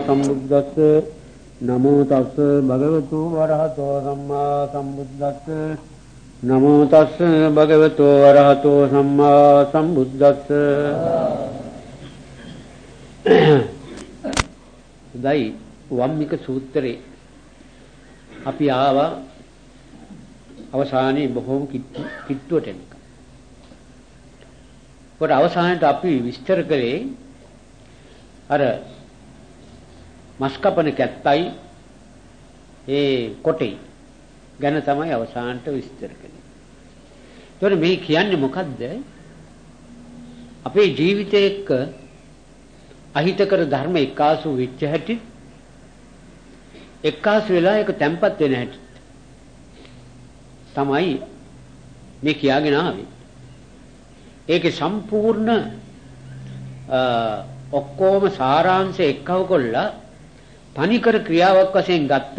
සම්බුද්දස්ස නමෝ තස්ස භගවතු වරහතෝ සම්මා සම්බුද්දස්ස නමෝ තස්ස භගවතු වරහතෝ සම්මා සම්බුද්දස්ස දයි වම්මික සූත්‍රේ අපි ආවා අවසානයේ බොහෝම කිට්ටුවට එනක. පොර අවසානයේ අපි විස්තර කළේ අර මස් කපන කැත්තයි ඒ කොටේ ගැන තමයි අවසානට විස්තර කළේ. ඒතකොට මේ කියන්නේ මොකද්ද? අපේ ජීවිතේ එක්ක අහිතකර ධර්ම එක්කාසු වෙච්ච හැටි එක්කාසු වෙලා ඒක තැම්පත් වෙන හැටි තමයි මේ කියාගෙන ආවේ. ඒකේ සම්පූර්ණ ඔක්කොම සාරාංශය එක්කව කොල්ලා තනිකර ක්‍රියාවක් වශයෙන් ගත්ත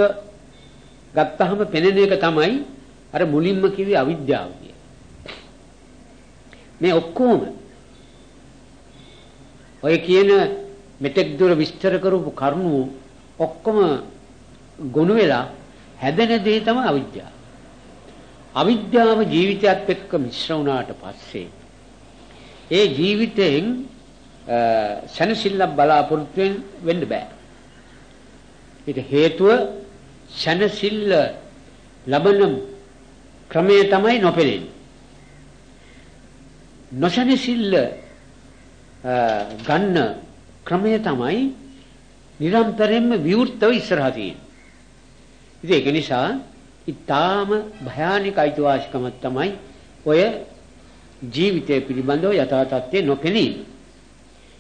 ගත්තහම පෙනෙන එක තමයි අර මුලින්ම කිව්වේ අවිද්‍යාව කිය. මේ ඔක්කොම ඔය කියන මෙතෙක් දුර විස්තර කරපු කරුණු ඔක්කොම ගොනු වෙලා හැදෙන දේ තමයි අවිද්‍යාව. අවිද්‍යාව ජීවිතයත් එක්ක මිශ්‍ර වුණාට පස්සේ ඒ ජීවිතයෙන් සනසිල්ලක් බලාපොරොත්තු වෙන්න බෑ. ඊට හේතුව ශනසිල්ල ලබන ක්‍රමය තමයි නොපෙළෙන්නේ. නොශනසිල්ල ගන්න ක්‍රමය තමයි නිරන්තරයෙන්ම විවෘතව ඉස්සරහා තියෙන්නේ. ඉතින් ඒක නිසා ඊටාම භයානක අයිතිවාසිකමක් තමයි ඔය ජීවිතය පිළිබඳව යථා තත්ත්වේ නොපෙනීම.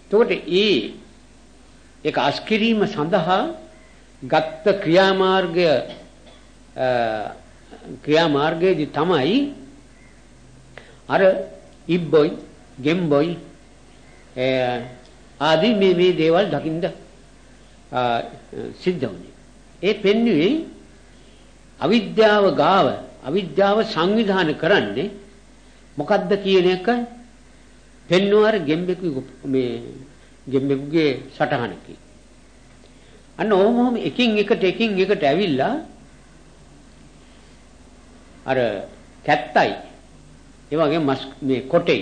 එතකොට ඒ ඒක අස්කිරීම සඳහා ගත්ත ක්‍රියාමාර්ගය ක්‍රියාමාර්ගයේදී තමයි අර ඉබ්බොයි ගෙම්බොයි ආදී මේ මේ දේවල් දකින්න සිද්ධ වුණේ. ඒ පෙන්වුවේ අවිද්‍යාව ගාව අවිද්‍යාව සංවිධානය කරන්නේ මොකද්ද කියන එක පෙන්වුවාර ගෙම්බෙකු මේ ගෙම්බෙකුගේ සටහනකි. අන්න ඔහොම ඔහොම එකින් එකට එකින් එකට ඇවිල්ලා අර කැත්තයි. ඒ වගේ මස් මේ කොටේ.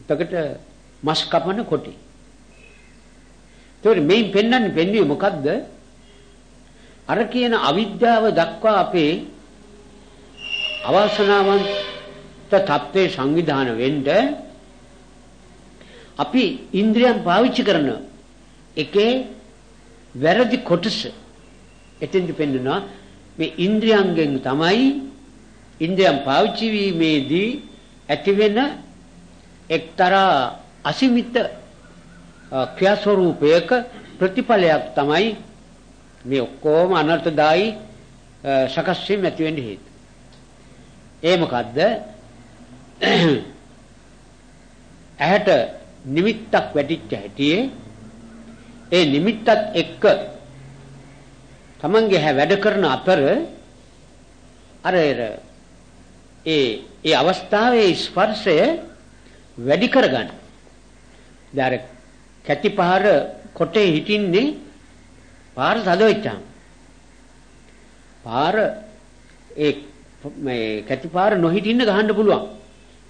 එතකොට මස් කපන කොටේ. ඒතකොට මේ පෙන්වන්නේ පෙන්වුවේ මොකද්ද? අර කියන අවිද්‍යාව දක්වා අපේ අවාසනාවන්ත තත්ත්වේ සංවිධාන වෙන්න අපි ඉන්ද්‍රියන් පාවිච්චි කරන එකේ වැරදි කොටස එතෙන්දි පෙන්වනවා මේ ඉන්ද්‍රියයන්ගෙන් තමයි ඉන්ද්‍රියන් පාවිච්චි වීමේදී ඇතිවෙන එක්තරා අසීමිත ක්‍රියා ස්වરૂපයක ප්‍රතිඵලයක් තමයි මේ ඔක්කොම අනර්ථදායි සකස් වීම ඇති වෙන්න හේතු. ඒ මොකද්ද? ඇහැට නිමිත්තක් වැටිච්ච හැටියේ ඒ නිමිත්තත් එක්ක තමන්ගේ හැ වැඩ කරන අතර අර ඒ ඒ අවස්ථාවේ ස්පර්ශය වැඩි කරගන්න. දැන් කැටිපහර කොටේ හිටින්නේ පාර සද වෙච්චාම. පාර ඒ මේ කැටිපාර නොහිටින්න ගහන්න පුළුවන්.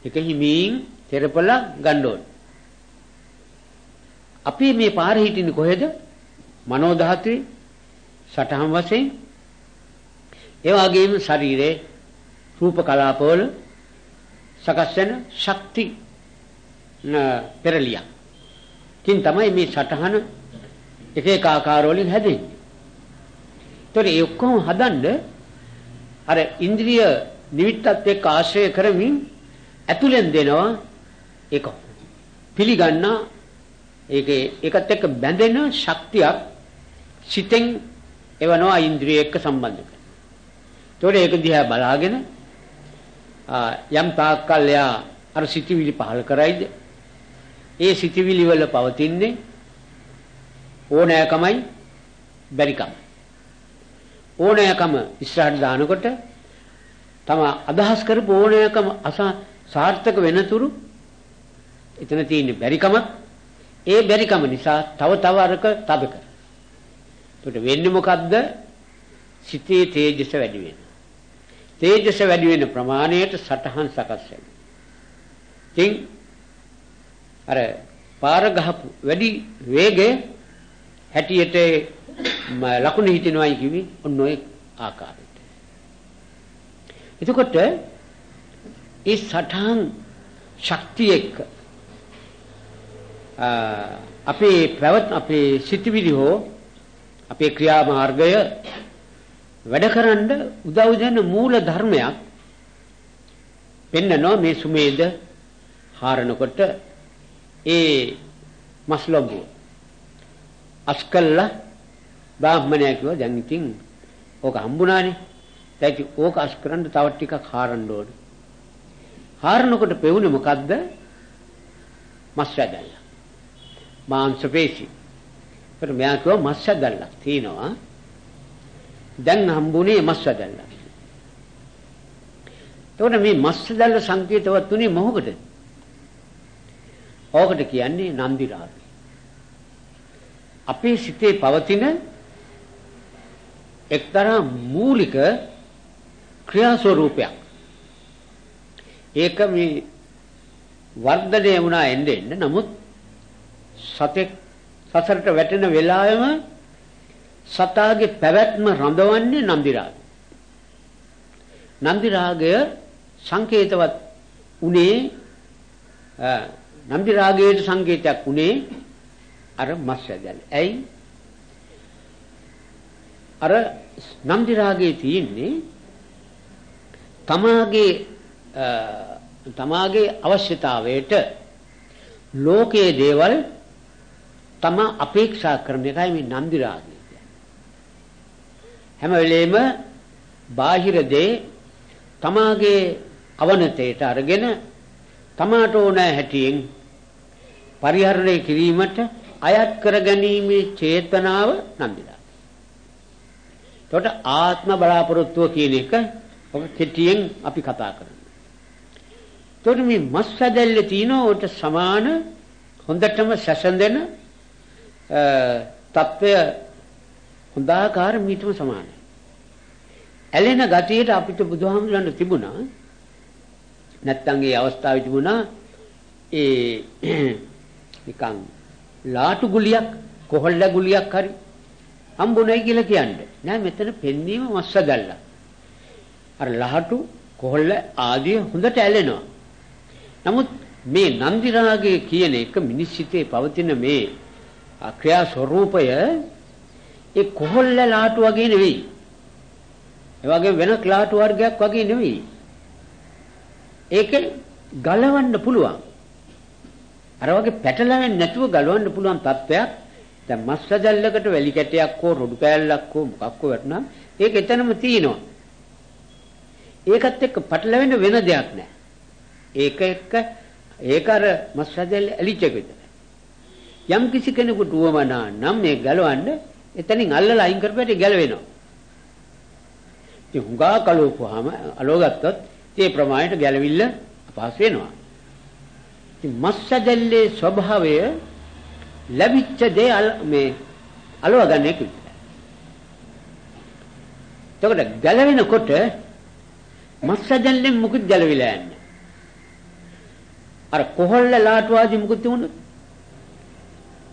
ඒක හිමින් තෙරපලා ගන්න ඕනේ. අපි මේ පාරේ හිටින්නේ කොහෙද? මනෝ ධාතුවේ සටහන් වශයෙන් ඒ වගේම ශරීරයේ රූප කලාපවල සකස් වෙන ශක්ති පෙරලිය. කින් තමයි මේ සටහන එක එක ආකාර වලින් හැදෙන්නේ. ඒතකොට ඒ ඔක්කොම හදන්න අර ඉන්ද්‍රිය නිමිත්තත් එක්ක ආශ්‍රය කරමින් ඇතුලෙන් දෙනවා ඒක පිළිගන්නා ඒකේ ඒකත් එක්ක බැඳෙන ශක්තියක් සිතෙන් එවනවා ඉන්ද්‍රිය එක්ක සම්බන්ධ කරන. ඒතකොට ඒක දිහා බලාගෙන යම් තාක්කල් යා අර සිටිවිලි පහල කරයිද ඒ සිටිවිලි වල පවතින්නේ ඕනෑකමයි බැරිකම ඕනෑකම ඉස්සරහට දානකොට තම අදහස් කරපු ඕනෑකම අස සාර්ථක වෙනතුරු එතන තියෙන බැරිකමක් ඒ බැරිකම නිසා තව තව අරක තද කර. එතකොට වෙන්නේ මොකද්ද? සිතේ තේජස වැඩි වෙනවා. තේජස වැඩි වෙන ප්‍රමාණයට සටහන් සකස් වෙනවා. ඉතින් අර පාර ගහපු වැඩි වේගය හැටියට ලකුණු හිටිනවයි කිවි ඔන්න ඔය ආකාරයට. එතකොට ඒ සටහන් ශක්තිය එක්ක අපේ පැවැත් අපේ සිතිවිලි හෝ අපේ ක්‍රියාමාර්ගය වැඩකරන උදව් දෙන මූල ධර්මයක් පෙන්නනවා මේ සුමේද හාරනකොට ඒ මස්ලොබ්බුව අස්කල්ලා බ්‍රාහ්මණයා කිව්වා දැන් ඉතින් ඕක හම්බුණානේ දැන් ඕක අස් කරන්න තව ටිකක් හාරන්න ඕන. හාරනකොට පෙවුනේ මොකද්ද? මස් වැදල්ල. මාංශ පේශි ඒත් මෙයා කිව්වා මස් වැදල්ලක් තියෙනවා දැන් හම්බුනේ මස් වැදල්ල. එතකොට මේ මස් වැදල්ල සංකේතවත් උනේ මොහොකද? ඕකට කියන්නේ නන්දි රාගය. අපේ සිතේ පවතින එක්තරා මූලික ක්‍රියා ස්වરૂපයක්. ඒක මේ වර්ධනය වුණා එන්න එන්න නමුත් සතෙක් සසරට වැටෙන වෙලාවෙම සතාගේ පැවැත්ම රඳවන්නේ නන්දි රාගය. නන්දි රාගය සංකේතවත් උනේ නන්දි රාගයේ සංකේතයක් උනේ අර මස්සදල්. ඇයි? අර නන්දි රාගයේ තියෙන්නේ තමාගේ තමාගේ අවශ්‍යතාවයට ලෝකයේ දේවල් තම අපේක්ෂා කරන එකයි මේ නන්දි රාගය. හැම වෙලෙම බාහිර දේ තමාගේ අවනතයට අරගෙන තමාට ඕන හැටියෙන් පරිහරණය කිරීමට අයත් කරගැනීමේ චේතනාව නන්දිලා. එතකොට ආත්ම බලාපොරොත්තුව කියන එක ඔක කෙටියෙන් අපි කතා කරනවා. එතකොට මේ මස් සැදැල්ලේ තියෙන උට සමාන හොඳටම සැසඳෙන තත්වය හොඳාකාර මීටම සමානයි. ඇලෙන ගතියට අපිට බුදුහාමුදුරන් තිබුණා නැත්තම් ඒ අවස්ථාවේ තිබුණා ඒ නිකන් ලාටු ගුලියක් කොහොල්ල ගුලියක් හරි හම්බුනේ කියලා කියන්නේ. නෑ මෙතන පෙන්වීම මස්සදල්ලා. අර ලහටු කොහොල්ල ආදී හොඳට ඇලෙනවා. නමුත් මේ නන්දි රාගය කියන එක මිනිස් සිතේ පවතින මේ ක්‍රියා ස්වરૂපය ඒ කොහොල්ල ලාටු වගේ නෙවෙයි. ඒ වගේ වෙන ලාටු වර්ගයක් වගේ නෙවෙයි. ඒක ගලවන්න පුළුවන්. අර වගේ පැටලෙන්නේ නැතුව ගලවන්න පුළුවන් තත්ත්වයක් දැන් මස් සජල්ලකට වැලි කැටයක් හෝ රොඩු කෑල්ලක් හෝ මොකක් හෝ වටනම් ඒක එතනම තියෙනවා. ඒකත් එක්ක පැටලෙන්න වෙන දෙයක් නැහැ. ඒක එක්ක ඒක අර මස් සජල්ල ඇලිච්ච එක විතරයි. යම් කිසි කෙනෙකුට උවමනා නම් මේ ගලවන්න එතනින් අල්ලලා අයින් කරපුවට ගැලවෙනවා. ඉතින් හුඟා කලෝපුවාම අලෝ ගත්තොත් ඒ ප්‍රමාණයට ගැලවිල්ල අපහසු වෙනවා. ඉතින් මස්සදල්ලේ ස්වභාවය ලැබිච්ච දේ මේ අලව ගන්න එක විතරයි. එතකොට ගැලවෙනකොට මස්සදල්ලෙන් මුකුත් ගැලවිලා යන්නේ. අර කොහොල්ල ලාටුවාදී මුකුත් තිබුණොත්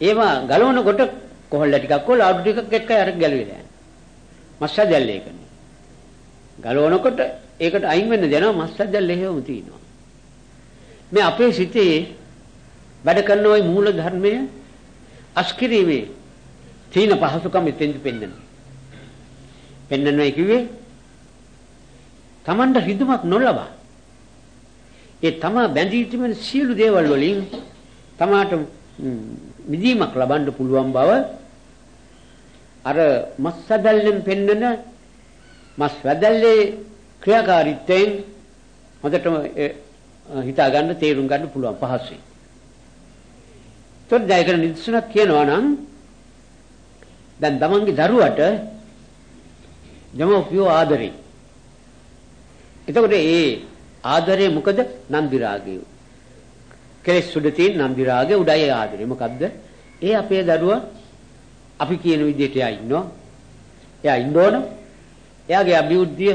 ඒවා ගලවනකොට කොහොල්ල ටිකක් හෝ ලාඩු ටිකක් එක්ක අර ගැලවිලා යනවා. මස්සජල් ඒකනේ. ගලවනකොට ඒකට අයින් වෙන්න දෙනවා මස්සජල් එහෙම තියෙනවා. මේ අපේ සිතේ වැඩ කරන ওই මූල ධර්මය අස්කිරීමේ තීන පහසුකම් එතෙන්ද පෙන්වනවා. පෙන්වනවා කිව්වේ Tamanda රිදුමක් නොලබා ඒ තමා බැඳී තිබෙන සියලු දේවල් වලින් තමාට මිදීමක් ලබන්න පුළුවන් බව අර මස්සදල්ලෙන් පෙන්නන මස් වැදල්ලේ ක්‍රියාකාරීත්වයෙන් හොඳටම හිතා ගන්න තේරුම් ගන්න පුළුවන් පහසුයි. ඒතොත් දැන් නිදසුනක් කියනවා නම් දැන් තමන්ගේ දරුවට දෙමෝපියෝ ආදරේ. එතකොට ඒ ආදරේ මොකද? නන්දි රාගය. කෙලෙස් සුඩ තියෙන නන්දි රාගය උඩයි ආදරේ. මොකද්ද? ඒ අපේ දරුවා අපි කියන විදිහට එයා ඉන්නවා. එයා ඉන්න ඕන. එයාගේ අභිවෘද්ධිය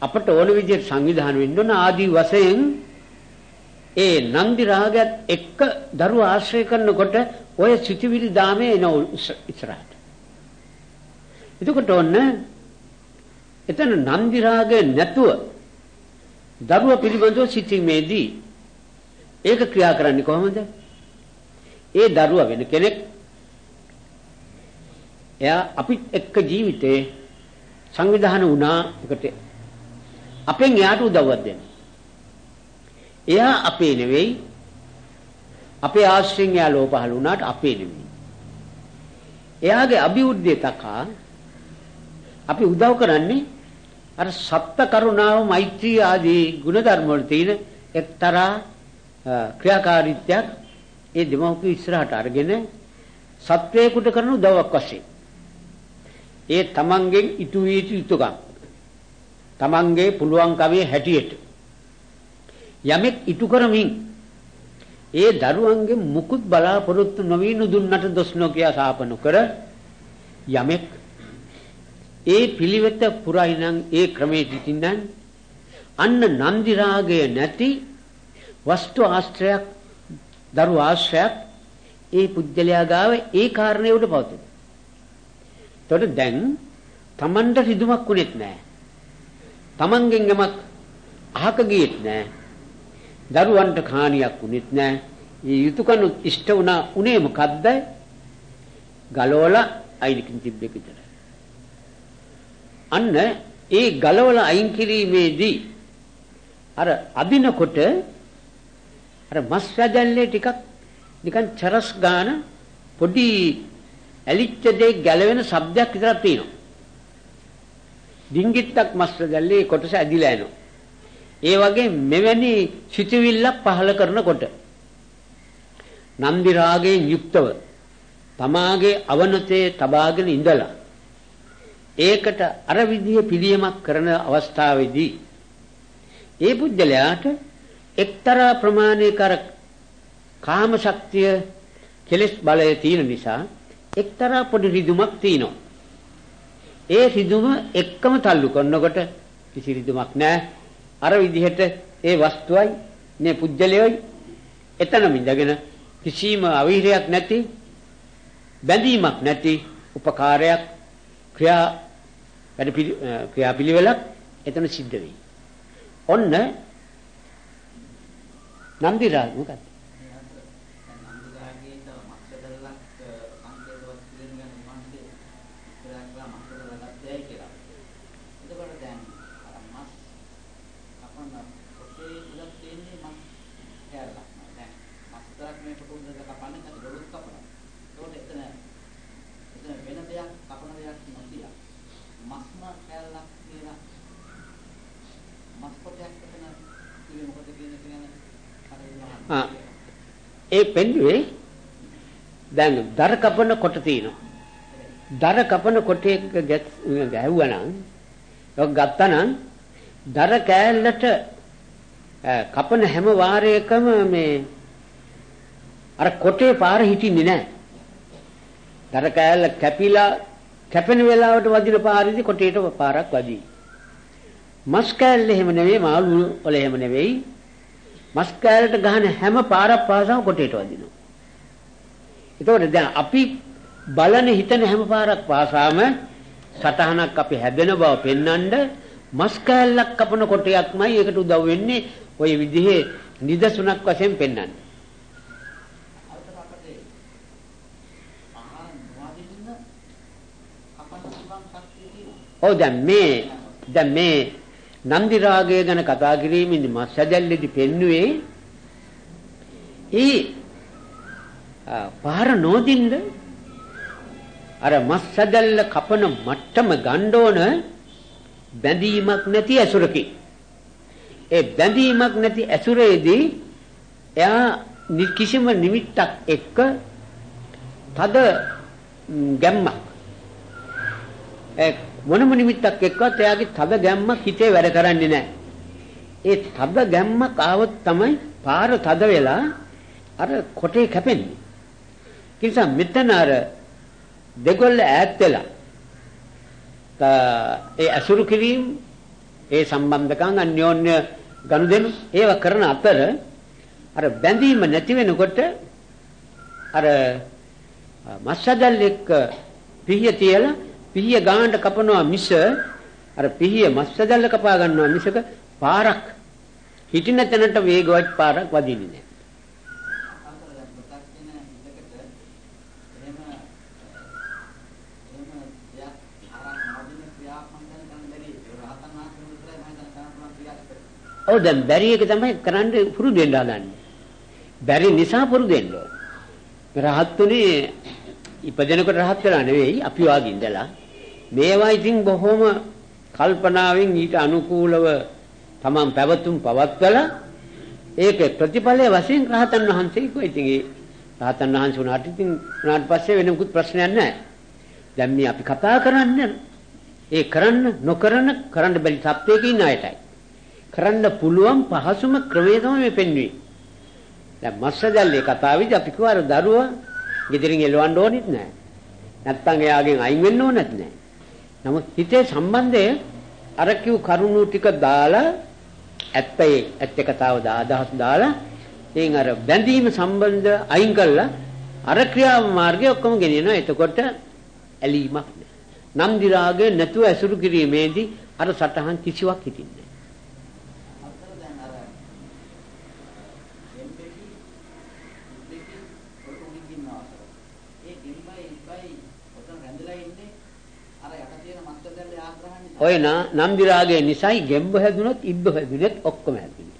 අපට ඕන විදිහට සංවිධානය වෙන්න ඕන ආදී වශයෙන් ඒ නන්දි රාගයත් එක්ක දරුවා ආශ්‍රය කරනකොට ඔය සිටිවිලි දාමේ එන ඉස්සරහට. එතකොට ඔන්න එතන නන්දි රාගය නැතුව දරුවා පිළිබඳව සිටීමේදී ඒක ක්‍රියා කරන්නේ කොහොමද? ඒ දරුවා වෙන කෙනෙක් එයා අපිත් එක්ක ජීවිතේ සංවිධානය වුණා එකට අපෙන් එයාට උදව්වක් දෙන්න. එයා අපේ නෙවෙයි අපේ ආශ්‍රයෙන් එයා ලෝ පහළ වුණාට අපේ නෙවෙයි. එයාගේ අභිවෘද්ධිය තකා අපි උදව් කරන්නේ අර සත්ත්ව කරුණාව මෛත්‍රී ආදී ගුණධර්ම වල තියෙන එක්තරා ක්‍රියාකාරීත්වයක් ඒ දෙමව්පිය ඉස්සරහට අරගෙන සත්වේකුට කරන උදව්වක් වශයෙන්. ඒ තමන්ගෙන් ඉටු වී යුතුකම් තමන්ගේ පුළුවන්කමේ හැටියට. යමෙක් ඉටු කරමින් ඒ දරුවන්ගේ මුකුත් බලාපොරොත්තු නොවී නුදුන්නට දොස් නොකිය සාප නොකර යමෙක් ඒ පිළිවෙත පුරයිනම් ඒ ක්‍රමයේ සිටින්නම් අන්න නන්දි රාගය නැති වස්තු ආශ්‍රයක් දරු ආශ්‍රයක් ඒ පුජ්‍යලයා ගාව ඒ කාරණේ උඩ පවතින. එතකොට දැන් Tamanට රිදුමක් උනේත් නැහැ. Tamanගෙන් යමක් අහක ගියෙත් නැහැ. දරුවන්ට හානියක් උනේත් නැහැ. මේ යුතුයකනුත් ඉෂ්ට වුණා උනේ මොකද්ද? ගලවලා අයිනකින් තිබ්බෙක විතරයි. අන්න ඒ ගලවලා අයින් කිරීමේදී අර අදිනකොට අර මස් වැදල්ලේ ටිකක් නිකන් චරස් ගාන පොඩි ඇලිච්ච දෙයක් ගැලවෙන ශබ්දයක් විතරක් තියෙනවා. ඩිංගිත්තක් මස් වැදල්ලේ කොටස ඇදිලා යනවා. ඒ වගේ මෙවැනි සිතුවිල්ලක් පහල කරනකොට නන්දි රාගයෙන් යුක්තව තමාගේ අවනතේ තබාගෙන ඉඳලා ඒකට අර විදිය පිළියමක් කරන අවස්ථාවේදී ඒ පුජ්‍යලයාට එක්තරා ප්‍රමාණයක අර කාම ශක්තිය කෙලස් බලය තියෙන නිසා එක්තරා පොඩි රිදුමක් තියෙනවා. ඒ රිදුම එක්කම තල්ලු කරනකොට කිසි රිදුමක් නැහැ. අර විදිහට ඒ වස්තුවයි මේ පුජ්‍යලයයි එතනම ඉඳගෙන කිසිම අවිහිරයක් නැති බැඳීමක් නැති උපකාරයක් ක්‍රියා වැඩ ක්‍රියාපිළිවෙලක් එතන සිද්ධ වෙයි. ඔන්න නන්දි රාග මොකක්ද? ඒ පෙන්වුවේ දැන් දර කපන කොට තියෙනවා. දර කපන කොටේ ගැහුවනම් ඔක් ගත්තනම් දර කෑල්ලට කපන හැම වාරයකම මේ අර කොටේ පාර හිටින්නේ නැහැ. දර කෑල්ල කැපිලා කැපෙන වෙලාවට වදින පාරේදී කොටේට පාරක් වදී. මස් කෑල්ල එහෙම නෙවෙයි මාළු වල එහෙම නෙවෙයි මස් කෑල්ලට ගහන හැම පාරක් පාසම කොටේට වදිනවා. එතකොට දැන් අපි බලන හිතන හැම පාරක් පාසාම සටහනක් අපි හැදෙන බව පෙන්වන්න මස් කෑල්ලක් කපන කොටයක්මයි ඒකට උදව් වෙන්නේ ওই විදිහේ නිදසුණක් වශයෙන් පෙන්වන්නේ. ඔව් දැන් මේ දැන් මේ නන්දි රාගය ගැන කතා කිරීමේදී මස් සැදැල්ලේදී පෙන්නුවේ ඒ පාර නොදින්ද? අර මස් සැදැල්ල කපන මට්ටම ගන්න ඕන බැඳීමක් නැති ඇසුරකින් ඒ බැඳීමක් නැති ඇසුරේදී එයා කිසිම නිමිත්තක් එක්ක තද ගැම්මක්. ඒ මොනම නිමිත්තක් එක්කවත් එයාගේ තද ගැම්මක් හිතේ වැඩ කරන්නේ නැහැ. ඒ තද ගැම්මක් ආවොත් තමයි පාර තද වෙලා අර කොටේ කැපෙන්නේ. ඒ නිසා මෙතන අර දෙගොල්ල ඈත් වෙලා ඒ අසුරු කිරීම ඒ සම්බන්ධකම් අන්‍යෝන්‍ය ගනුදෙනු ඒව කරන අතර අර බැඳීම නැති වෙනකොට අර මස්සදල් එක්ක පිහිය තියලා පිහිය ගානට කපනවා මිස අර පිහිය මස්සදල්ල කපා ගන්නවා මිසක පාරක් හිටින තැනට වේගවත් පාරක් වදින්නේ නැහැ. ඔව් දැන් බැරි එක තමයි කරන්න පුරුදු වෙන්න හදන්නේ. බැරි නිසා පුරුදු වෙන්න ඕන. රහත්තුනේ ඉපදෙනකොට රහත් වෙලා නෙවෙයි අපි වාගේ ඉඳලා මේවා ඉතින් බොහොම කල්පනාවෙන් ඊට අනුකූලව තමන් පැවතුම් පවත්වලා ඒක ප්‍රතිඵලයේ වශයෙන් රහතන් වහන්සේ කිව්වා. ඉතින් ඒ රහතන් වහන්සේ උනාට ඉතින් උනාට පස්සේ වෙන මොකුත් ප්‍රශ්නයක් නැහැ. දැන් මේ අපි කතා කරන්නේ ඒ කරන්න නොකරන කරන්න බැරි තත්ත්වයක ඉන්න අයටයි. කරන්න පුළුවන් පහසුම ක්‍රමය තමයි මේ පෙන්වන්නේ. දැන් මස්සදල්ලේ කතාවේදී අපි කිව්වා අර දරුවා ගෙදරින් එලවන්න ඕනෙත් නැහැ. නැත්තම් එයාගෙන් අයින් වෙන්න ඕනෙත් නැහැ. නමුත් හිතේ සම්බන්ධය අර කිව් කරුණු ටික දාලා ඇත්තේ ඇත්ත කතාව අදහස් දාලා එයින් අර බැඳීම සම්බන්ධ අයින් කළා අර ක්‍රියා මාර්ගය ඔක්කොම ගෙනියනවා. එතකොට ඇලීමක් නැහැ. නම් දි රාගය නැතුව ඇසුරු කිරීමේදී අර සටහන් කිසිවක් හිටින්නේ ඔය නම්දි රාගය නිසායි ගෙම්බ හැදුනොත් ඉබ්බ හැදුනෙත් ඔක්කොම හැදුනේ.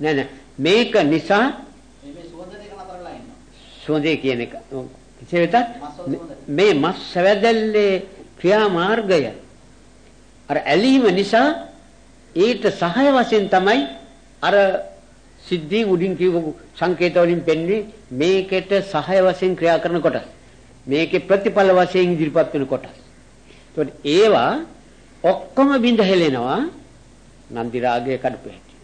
නෑ නෑ. මේක නිසා සුවඳේ කියන එක. කෙසේ වෙතත් මේ මස් සැවැදල්ලේ ක්‍රියාමාර්ගය අර ඇලීම නිසා ඊට සහාය වශයෙන් තමයි අර සිද්ධි උඩින් කියව සංකේත වලින් පෙන්වන්නේ මේකට සහාය වශයෙන් ක්‍රියා කරන කොටස්. මේකේ ප්‍රතිඵල වශයෙන් ඉදිරිපත් වෙන කොටස්. ඒතකොට ඒවා ඔක්කොම බිඳ හෙලෙනවා නන්දි රාගයේ කඩපු හැටි.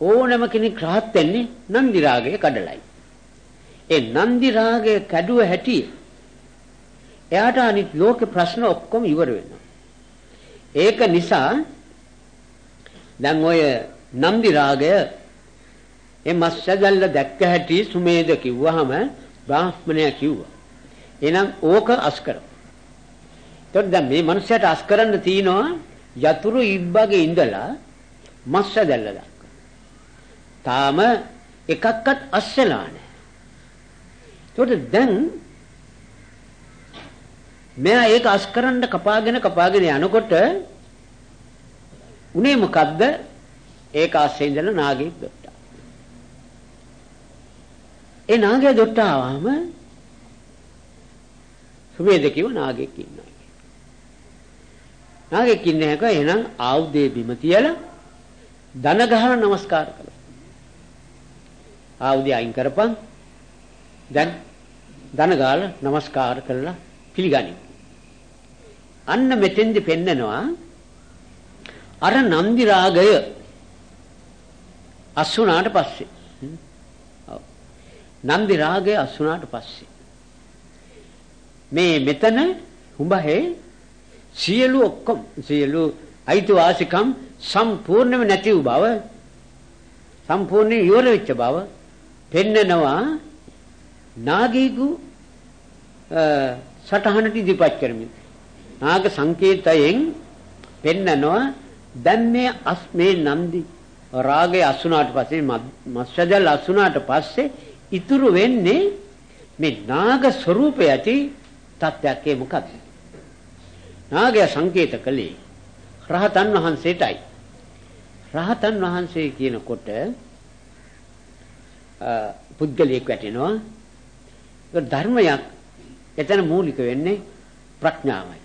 ඕනම කෙනෙක් රහත් වෙන්නේ නන්දි රාගයේ කඩලයි. ඒ නන්දි රාගයේ කැඩුව හැටි එයාට අනිත් ලෝක ප්‍රශ්න ඔක්කොම ඉවර වෙනවා. ඒක නිසා දැන් ඔය නන්දි රාගය ඒ මස්සදල්ල දැක්ක හැටි සුමේද කිව්වහම බ්‍රාහ්මණයා කිව්වා. එහෙනම් ඕක අස් කරමු. එතකොට දැන් මේ මනුස්සයාට අස් කරන්න තියෙනවා යතුරු ඉබ්බගේ ඉඳලා මස්ස දැල්ල දක්වා. තාම එකක්වත් අස්සලා නැහැ. එතකොට දැන් මෙයා ඒක අස් කරන්න කපාගෙන කපාගෙන යනකොට උනේ මොකද්ද? ඒක ASCII ඉඳලා නාගෙක් දොට්ටා. ඒ නාගයා දොට්ටා ආවම සුවේද කිව්ව නාගෙක් ඉන්නවා. නාගෙක් ඉන්නේ එක එහෙනම් ආයුධයේ බිම තියලා දන ගහන නමස්කාර කළා. ආයුධය අයින් කරපන්. දැන් දන ගාලා නමස්කාර කළා පිළිගනිමු. අන්න මෙතෙන්දි පෙන්නනවා අර නන්දි රාගය අසුණාට පස්සේ නන්දි රාගය අසුණාට පස්සේ මේ මෙතන හුඹහේ සියලු ඔක්කොම සියලු අයිතිවාසිකම් සම්පූර්ණයෙන්ම නැති වූ බව සම්පූර්ණයෙන් ඉවර වෙච්ච බව පෙන්නනවා නාගීකු සටහනට ඉදිරිපත් කරමින්. නාග සංකේතයෙන් පෙන්නනවා දැන් මේ අස් මේ නන්දි රාගය අසුනාට පස්සේ මස්සදල් අසුනාට පස්සේ ඉතුරු වෙන්නේ මේ නාග ස්වરૂපය ඇති තත්ත්වයක් ඒ මොකක්ද? නාගය සංකේත කළේ රහතන් වහන්සේටයි. රහතන් වහන්සේ කියනකොට පුද්ගලයෙක් වැටෙනවා. ඒක ධර්මයක් එතන මූලික වෙන්නේ ප්‍රඥාවයි.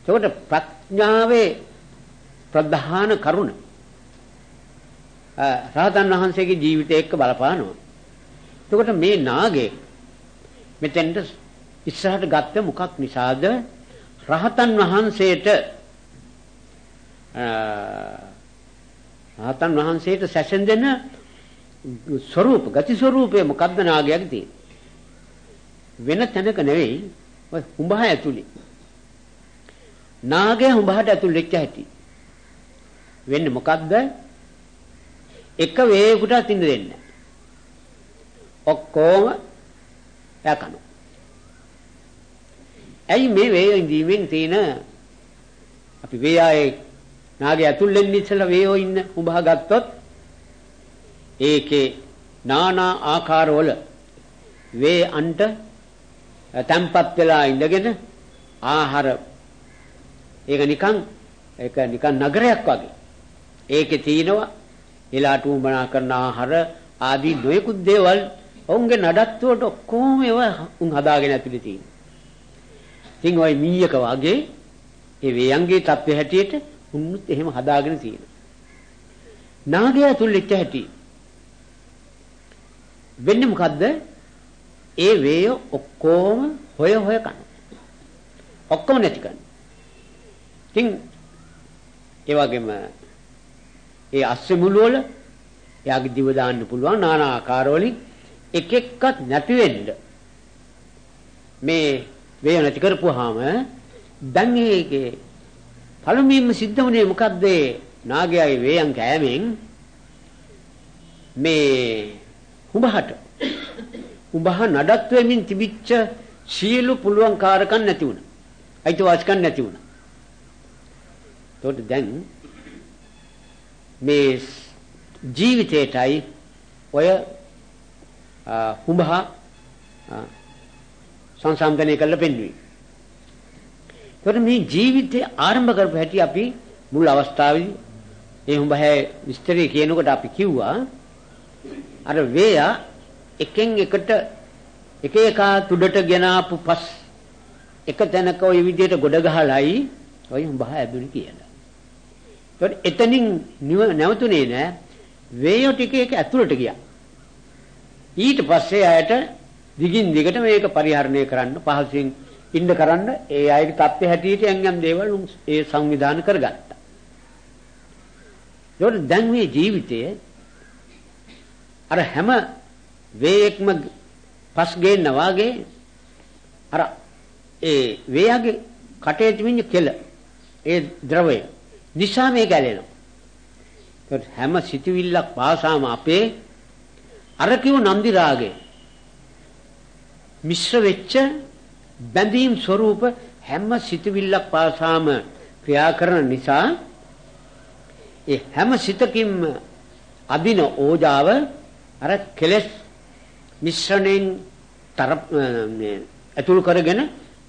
එතකොට ප්‍රඥාවේ ප්‍රධාන කරුණ රහතන් වහන්සේගේ ජීවිතය එක්ක බලපානවා. එතකොට මේ නාගේ මෙතෙන්ට ඉස්සරහට ගත්ත මොකක් නිසාද? රහතන් වහන්සේට රහතන් වහන්සේට සැසඳෙන ස්වરૂප ගති ස්වરૂපය මොකද්ද නාගයාගේ තියෙන්නේ? වෙන තැනක නෙවෙයි උඹහ ඇතුලේ. නාගයා උඹහට ඇතුල් වෙච්ච හැටි. වෙන්නේ මොකද්ද? එක වේයකට අතින්න දෙන්නේ. ඔක්කොම එයා කනවා. ඇයි මේ වේය ඉඳීමෙන් තියෙන අපි වේයායේ නාගේ ඇතුල් වෙන්න ඉස්සලා වේයෝ ඉන්න උඹහ ගත්තොත් ඒකේ নানা ආකාරවල වේ අන්ට තැම්පත් වෙලා ඉඳගෙන ආහාර ඒක නිකන් ඒක නිකන් නගරයක් වගේ ඒකේ තියෙනවා එලාට උඹනා කරන ආහාර ආදී නොයෙකුත් දේවල් ඔවුන්ගේ නඩත්තුවට ඔක්කොම ඒවා උන් හදාගෙන ඇතුලේ තියෙනවා. ඉතින් ওই මීයක වගේ ඒ වේයන්ගේ தත්ත්වය හැටියට උන්නුත් එහෙම හදාගෙන තියෙනවා. නාගයා තුල්ලිච්ච හැටි. වෙන්නේ මොකද්ද? ඒ වේය ඔක්කොම හොය හොය කන. ඔක්කොම නැති කරන. ඉතින් ඒ වගේම ඒ අස්සේ මුළු වල එයාගේ දිව දාන්න පුළුවන් নানা ආකාරවලින් එක එක්කත් නැති වෙන්න මේ වේ නැති කරපුවාම දැන් මේකේ පළමුවෙන්ම සිද්ධ වුණේ මොකද්ද? නාගයාගේ වේයන් කෑමෙන් මේ උඹහට උඹහ නඩත් වෙමින් තිබිච්ච සියලු පුළුවන් කාරකම් නැති වුණා. අයිතිවාසිකම් නැති වුණා. එතකොට දැන් මේ ජීවිතේටයි ඔය හුඹහ සංසන්දනය කරලා පෙන්වුවේ. ඒකට මේ ජීවිතේ ආරම්භ කරපු හැටි අපි මුල් අවස්ථාවේදී ඒ හුඹහේ විස්තරය කියනකොට අපි කිව්වා අර වේයා එකෙන් එකට එක එක තුඩට ගෙන ආපු පස් එක තැනක ওই විදිහට ගොඩ ගහලායි ওই හුඹහ ඇදුනේ කියලා. ඒත් එතනින් නැවතුනේ නෑ වේයෝ ටික එක ඇතුළට ගියා. ඊට පස්සේ අයට දිගින් දිගට මේක පරිහරණය කරන්න පහසුවෙන් ඉන්න කරන්න ඒ අයගේ தත්ත්වය හැටියට යම් යම් දේවල් ඒ සංවිධානය කරගත්තා. ඒකට දැන් මේ ජීවිතයේ අර හැම වේයක්ම පස් ගේන්න වාගේ අර ඒ වේයගේ කටේ තිබෙන කෙල ඒ ද්‍රවය නිසා මේක ඇලෙනවා. ඒත් හැම සිතුවිල්ලක් පාසාම අපේ අර කිව් නන්දි රාගේ මිශ්‍ර වෙච්ච බැඳීම් ස්වરૂප හැම සිතුවිල්ලක් පාසාම ක්‍රියා කරන නිසා ඒ හැම සිතකින්ම අදින ඕජාව අර කෙලස් මිශ්‍රණයෙන් තර ඇතුල් කරගෙන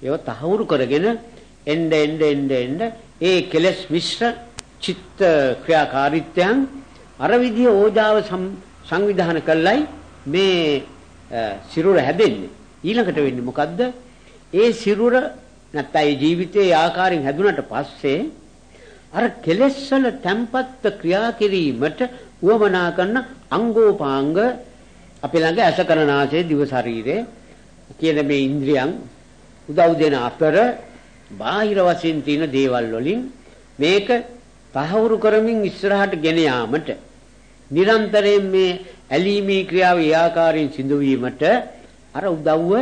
ඒව තහවුරු කරගෙන එන්න එන්න එන්න එන්න ඒ කෙලස් මිශ්‍ර චිත්ත ක්‍රියාකාරීත්වයන් අර විදිය ඕජාව සංවිධානය කළයි මේ සිරුර හැදෙන්නේ. ඊළඟට වෙන්නේ මොකද්ද? ඒ සිරුර නැත්නම් ඒ ජීවිතයේ ආකාරයෙන් හැදුනට පස්සේ අර කෙලෙස් වල තැම්පත් ක්‍රියා කිරීමට උවමනා කරන අංගෝපාංග අපේ ළඟ ඇස කරනාසේ දිව ශරීරය කියන මේ ඉන්ද්‍රියන් උදව් දෙන අතර බාහිර වශයෙන් තියෙන දේවල් වලින් මේක තහවුරු කරමින් ඉස්සරහට ගෙන යාමට නිරන්තරයෙන් මේ ඇලීමේ ක්‍රියාව ඒ ආකාරයෙන් සිදු වීමට අර උදව්ව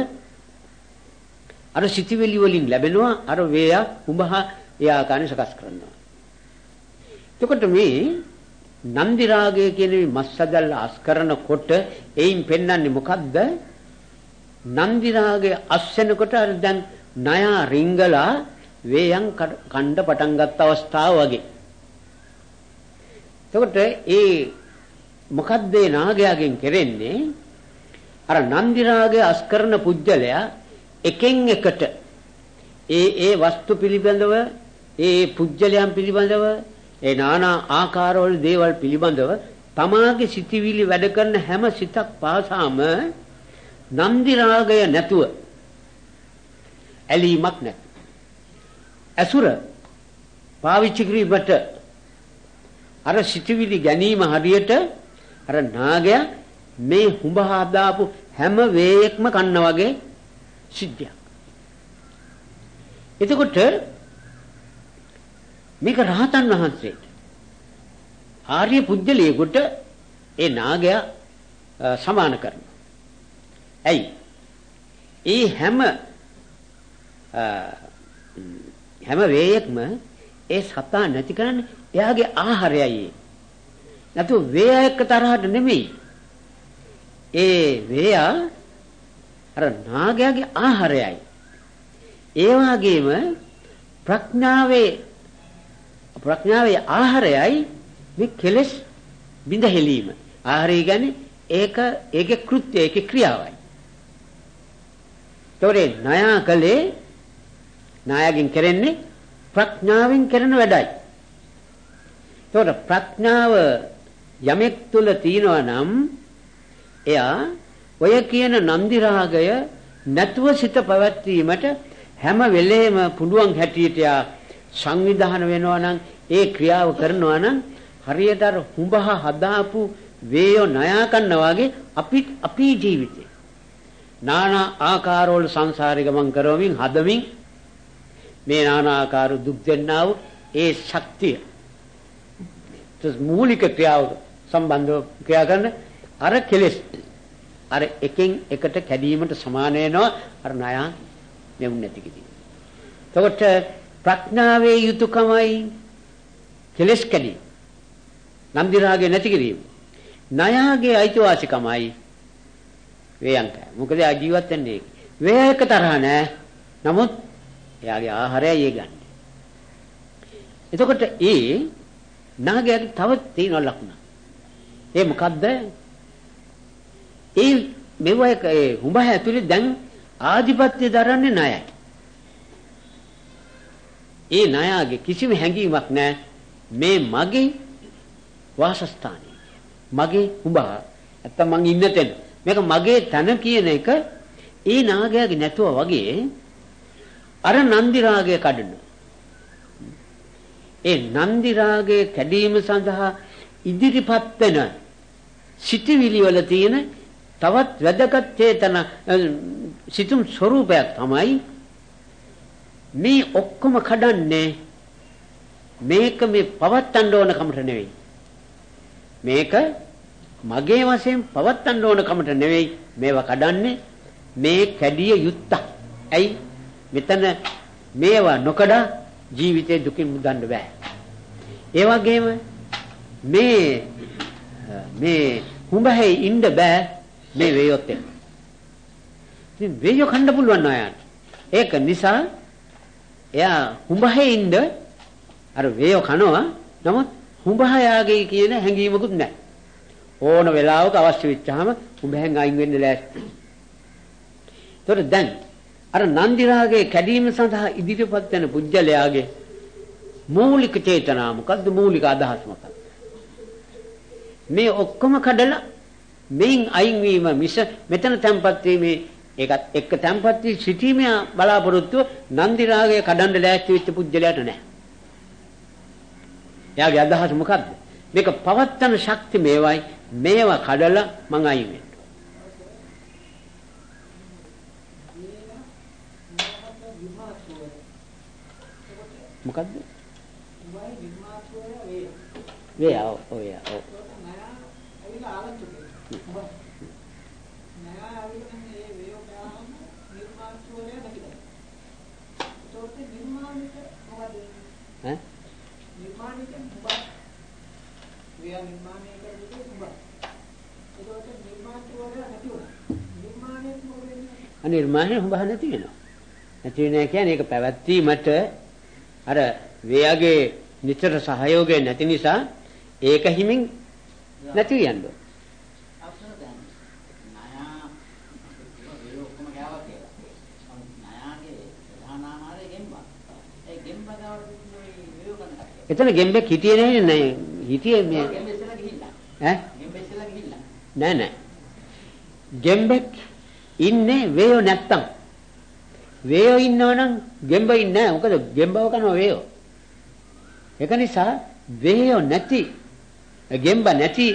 අර සිටිවිලි වලින් ලැබෙනවා අර වේය උඹහ ඒ ආකාරයෙන් සකස් කරනවා එතකොට මේ නන්දි රාගය කියන මේ මස්සදල්ල අස් කරනකොට එයින් පෙන්වන්නේ මොකද්ද නන්දි රාගය අස් වෙනකොට අර දැන් ණයා රිංගලා වේයන් කණ්ඩ පටන් ගත්ත අවස්ථාව වගේ. එතකොට ඒ මොකද්ද ඒ නාගයාගෙන් කෙරෙන්නේ? අර නන්දි රාගය අස්කරන පුජ්‍යලයා එකෙන් එකට ඒ ඒ වස්තු පිළිබඳව ඒ පුජ්‍යලයන් පිළිබඳව ඒ নানা ආකාරවල දේවල් පිළිබඳව තමාගේ සිතිවිලි වැඩ කරන හැම සිතක් පාසාම නන්දි රාගය නැතුව ඇලීමක් නැත. ඇසුර පාවිච්චි කිරීමට අර සිටිවිලි ගැනීම හරියට අර නාගයා මේ හුඹ හදාපු හැම වේයක්ම කන්න වගේ සිද්ධියක්. එතකොට මේක රහතන් වහන්සේට ආර්ය පුජ්‍යලයකට ඒ නාගයා සමාන කරනවා. ඇයි? ඒ හැම හැම වේයක්ම ඒ සතා නැති කරන්නේ එයාගේ ආහාරයයි. නැතු වේය එක්ක තරහට නෙමෙයි. ඒ වේයා අර නාගයාගේ ආහාරයයි. ඒ වගේම ප්‍රඥාවේ ප්‍රඥාවේ ආහාරයයි මේ කෙලෙස් බිඳ හෙලීම. ආහාරය කියන්නේ ඒක ඒකේ කෘත්‍ය ඒකේ ක්‍රියාවයි. ඒතොරේ ණයා කලේ ණයකින් කරන්නේ ප්‍රඥාවෙන් කරන වැඩයි. ඒතොර ප්‍රඥාව යමෙක් තුල තියෙනවා නම් එයා ඔය කියන නන්දි රාගය නැතුව සිත පැවැත්වීමට හැම වෙලේම පුළුවන් හැටියට යා සංවිධාන වෙනවා නම් ඒ ක්‍රියාව කරනවා නම් හරියට අර හුඹහ හදාපු වේයෝ ණයා කන්නා වගේ අපි අපේ ජීවිතේ নানা ආකාරවල සංසාරේ ගමන් කරවමින් හදමින් මේ নানা ආකාර දුක් දෙන්නා වූ ඒ ශක්තිය මූලික ක්‍රියාව සම්බන්ධව ක්‍රියා කරන අර කෙලෙස් අර එකෙන් එකට කැඩීමට සමාන වෙනවා අර ණය නෙවුන් නැති කිදී. එතකොට ප්‍රඥාවේ යුතුයකමයි කෙලෙස් කැඩීම. නන්දි රාගේ නැති කිරීම. ණයගේ අයිතිවාසිකමයි වේයන්ක. මොකද ආ ජීවත් වෙන්නේ වේයක තරහ නැහැ. නමුත් එයාගේ ආහාරයයි ඒ ගන්න. එතකොට ඒ නාගයාගේ තව තියෙන ලකුණ. ඒ මොකද්ද? ඒ මෙවයක ඒ හුඹ ඇතුලේ දැන් ආධිපත්‍ය දරන්නේ ණයයි. ඒ ණයාගේ කිසිම හැඟීමක් නැහැ. මේ මගේ වාසස්ථානය. මගේ හුඹ. නැත්තම් මං ඉන්න තැන. මේක මගේ තන කියන එක ඒ නාගයාගේ නැතුව වගේ අර නන්දි රාගය කඩනවා. ඒ නන්දි රාගයේ කැඩීම සඳහා ඉදිරිපත් වෙන සිටිවිලි වල තියෙන තවත් වැදගත් චේතන සිතුම් ස්වરૂපයක් තමයි මේ ඔක්කොම කඩන්නේ මේක මේ පවත්තන්න ඕන කමට නෙවෙයි. මේක මගේ වශයෙන් පවත්තන්න ඕන කමට නෙවෙයි. මේවා කඩන්නේ මේ කැඩිය යුත්තක්. ඇයි? මෙතන මේවා නොකඩ ජීවිතේ දුකින් මුදන්න බෑ. ඒ වගේම මේ මේ හුඹහේ ඉන්න බෑ. මේ වේයොත් එක්ක. ඉතින් වේයෝ කන්න පුළුවන් අයන්ට. ඒක නිසා එයා හුඹහේ ඉන්න අර වේයෝ කනවා නමුත් හුඹහයාගේ කියන හැඟීමකුත් නැහැ. ඕන වෙලාවක අවශ්‍ය වෙච්චාම හුඹහෙන් අයින් වෙන්න ලෑස්ති. ඒතකොට දැන් අර නන්දි රාගයේ කැඩීම සඳහා ඉදිරිපත් වෙන පුජ්‍යලයාගේ මූලික චේතනා මොකද්ද මූලික අදහස් මොකක්ද මේ ඔක්කොම කඩලා මෙයින් අයින් වීම මිස මෙතන තැම්පත් වීමේ ඒකත් එක්ක තැම්පත් වී සිටීමේ බලාපොරොත්තු නන්දි රාගය කඩන්න ලෑස්ති වෙච්ච පුජ්‍යලයට නැහැ. එයාගේ අදහස මොකද්ද? මේක පවත්තන ශක්ති මේවයි මේවා කඩලා මං අයින් වෙන්න. මොකද්ද? වේ ඔව් ඔය ඔව් ඈ නිර්මාණය කියන්නේ හුඹ. ව්‍යා නිර්මාණය කරපු හුඹ. ඒකට නිර්මාණය නැති වුණා. නිර්මාණයත් මොකද වෙන්නේ? අනිර්මාණය හුඹ නැති වෙනවා. නැති වෙනවා කියන්නේ ඒක පැවැත්වීමට අර ව්‍යාගේ නිතර සහයෝගය නැති නිසා ඒක හිමින් නැති ඕන. එතන ගෙම්බෙක් හිටියේ නැහැ නේ හිටියේ මේ? ඈ? නෑ නෑ. ගෙම්බෙක් ඉන්නේ වේයෝ නැත්තම්. වේයෝ ඉන්නවනම් ගෙම්බ ඉන්නේ නැහැ. මොකද ගෙම්බව කනවා වේයෝ. ඒක නිසා වේයෝ නැති ගෙම්බ නැති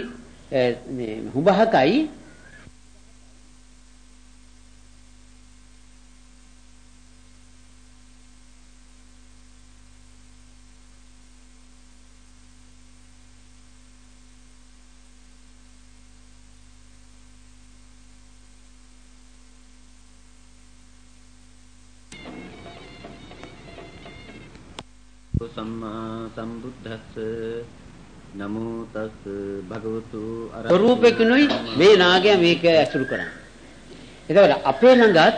මේ හුඹහකයි මේ නාගයා මේක ඇසුරු කරන්නේ. එතකොට අපේ ළඟත්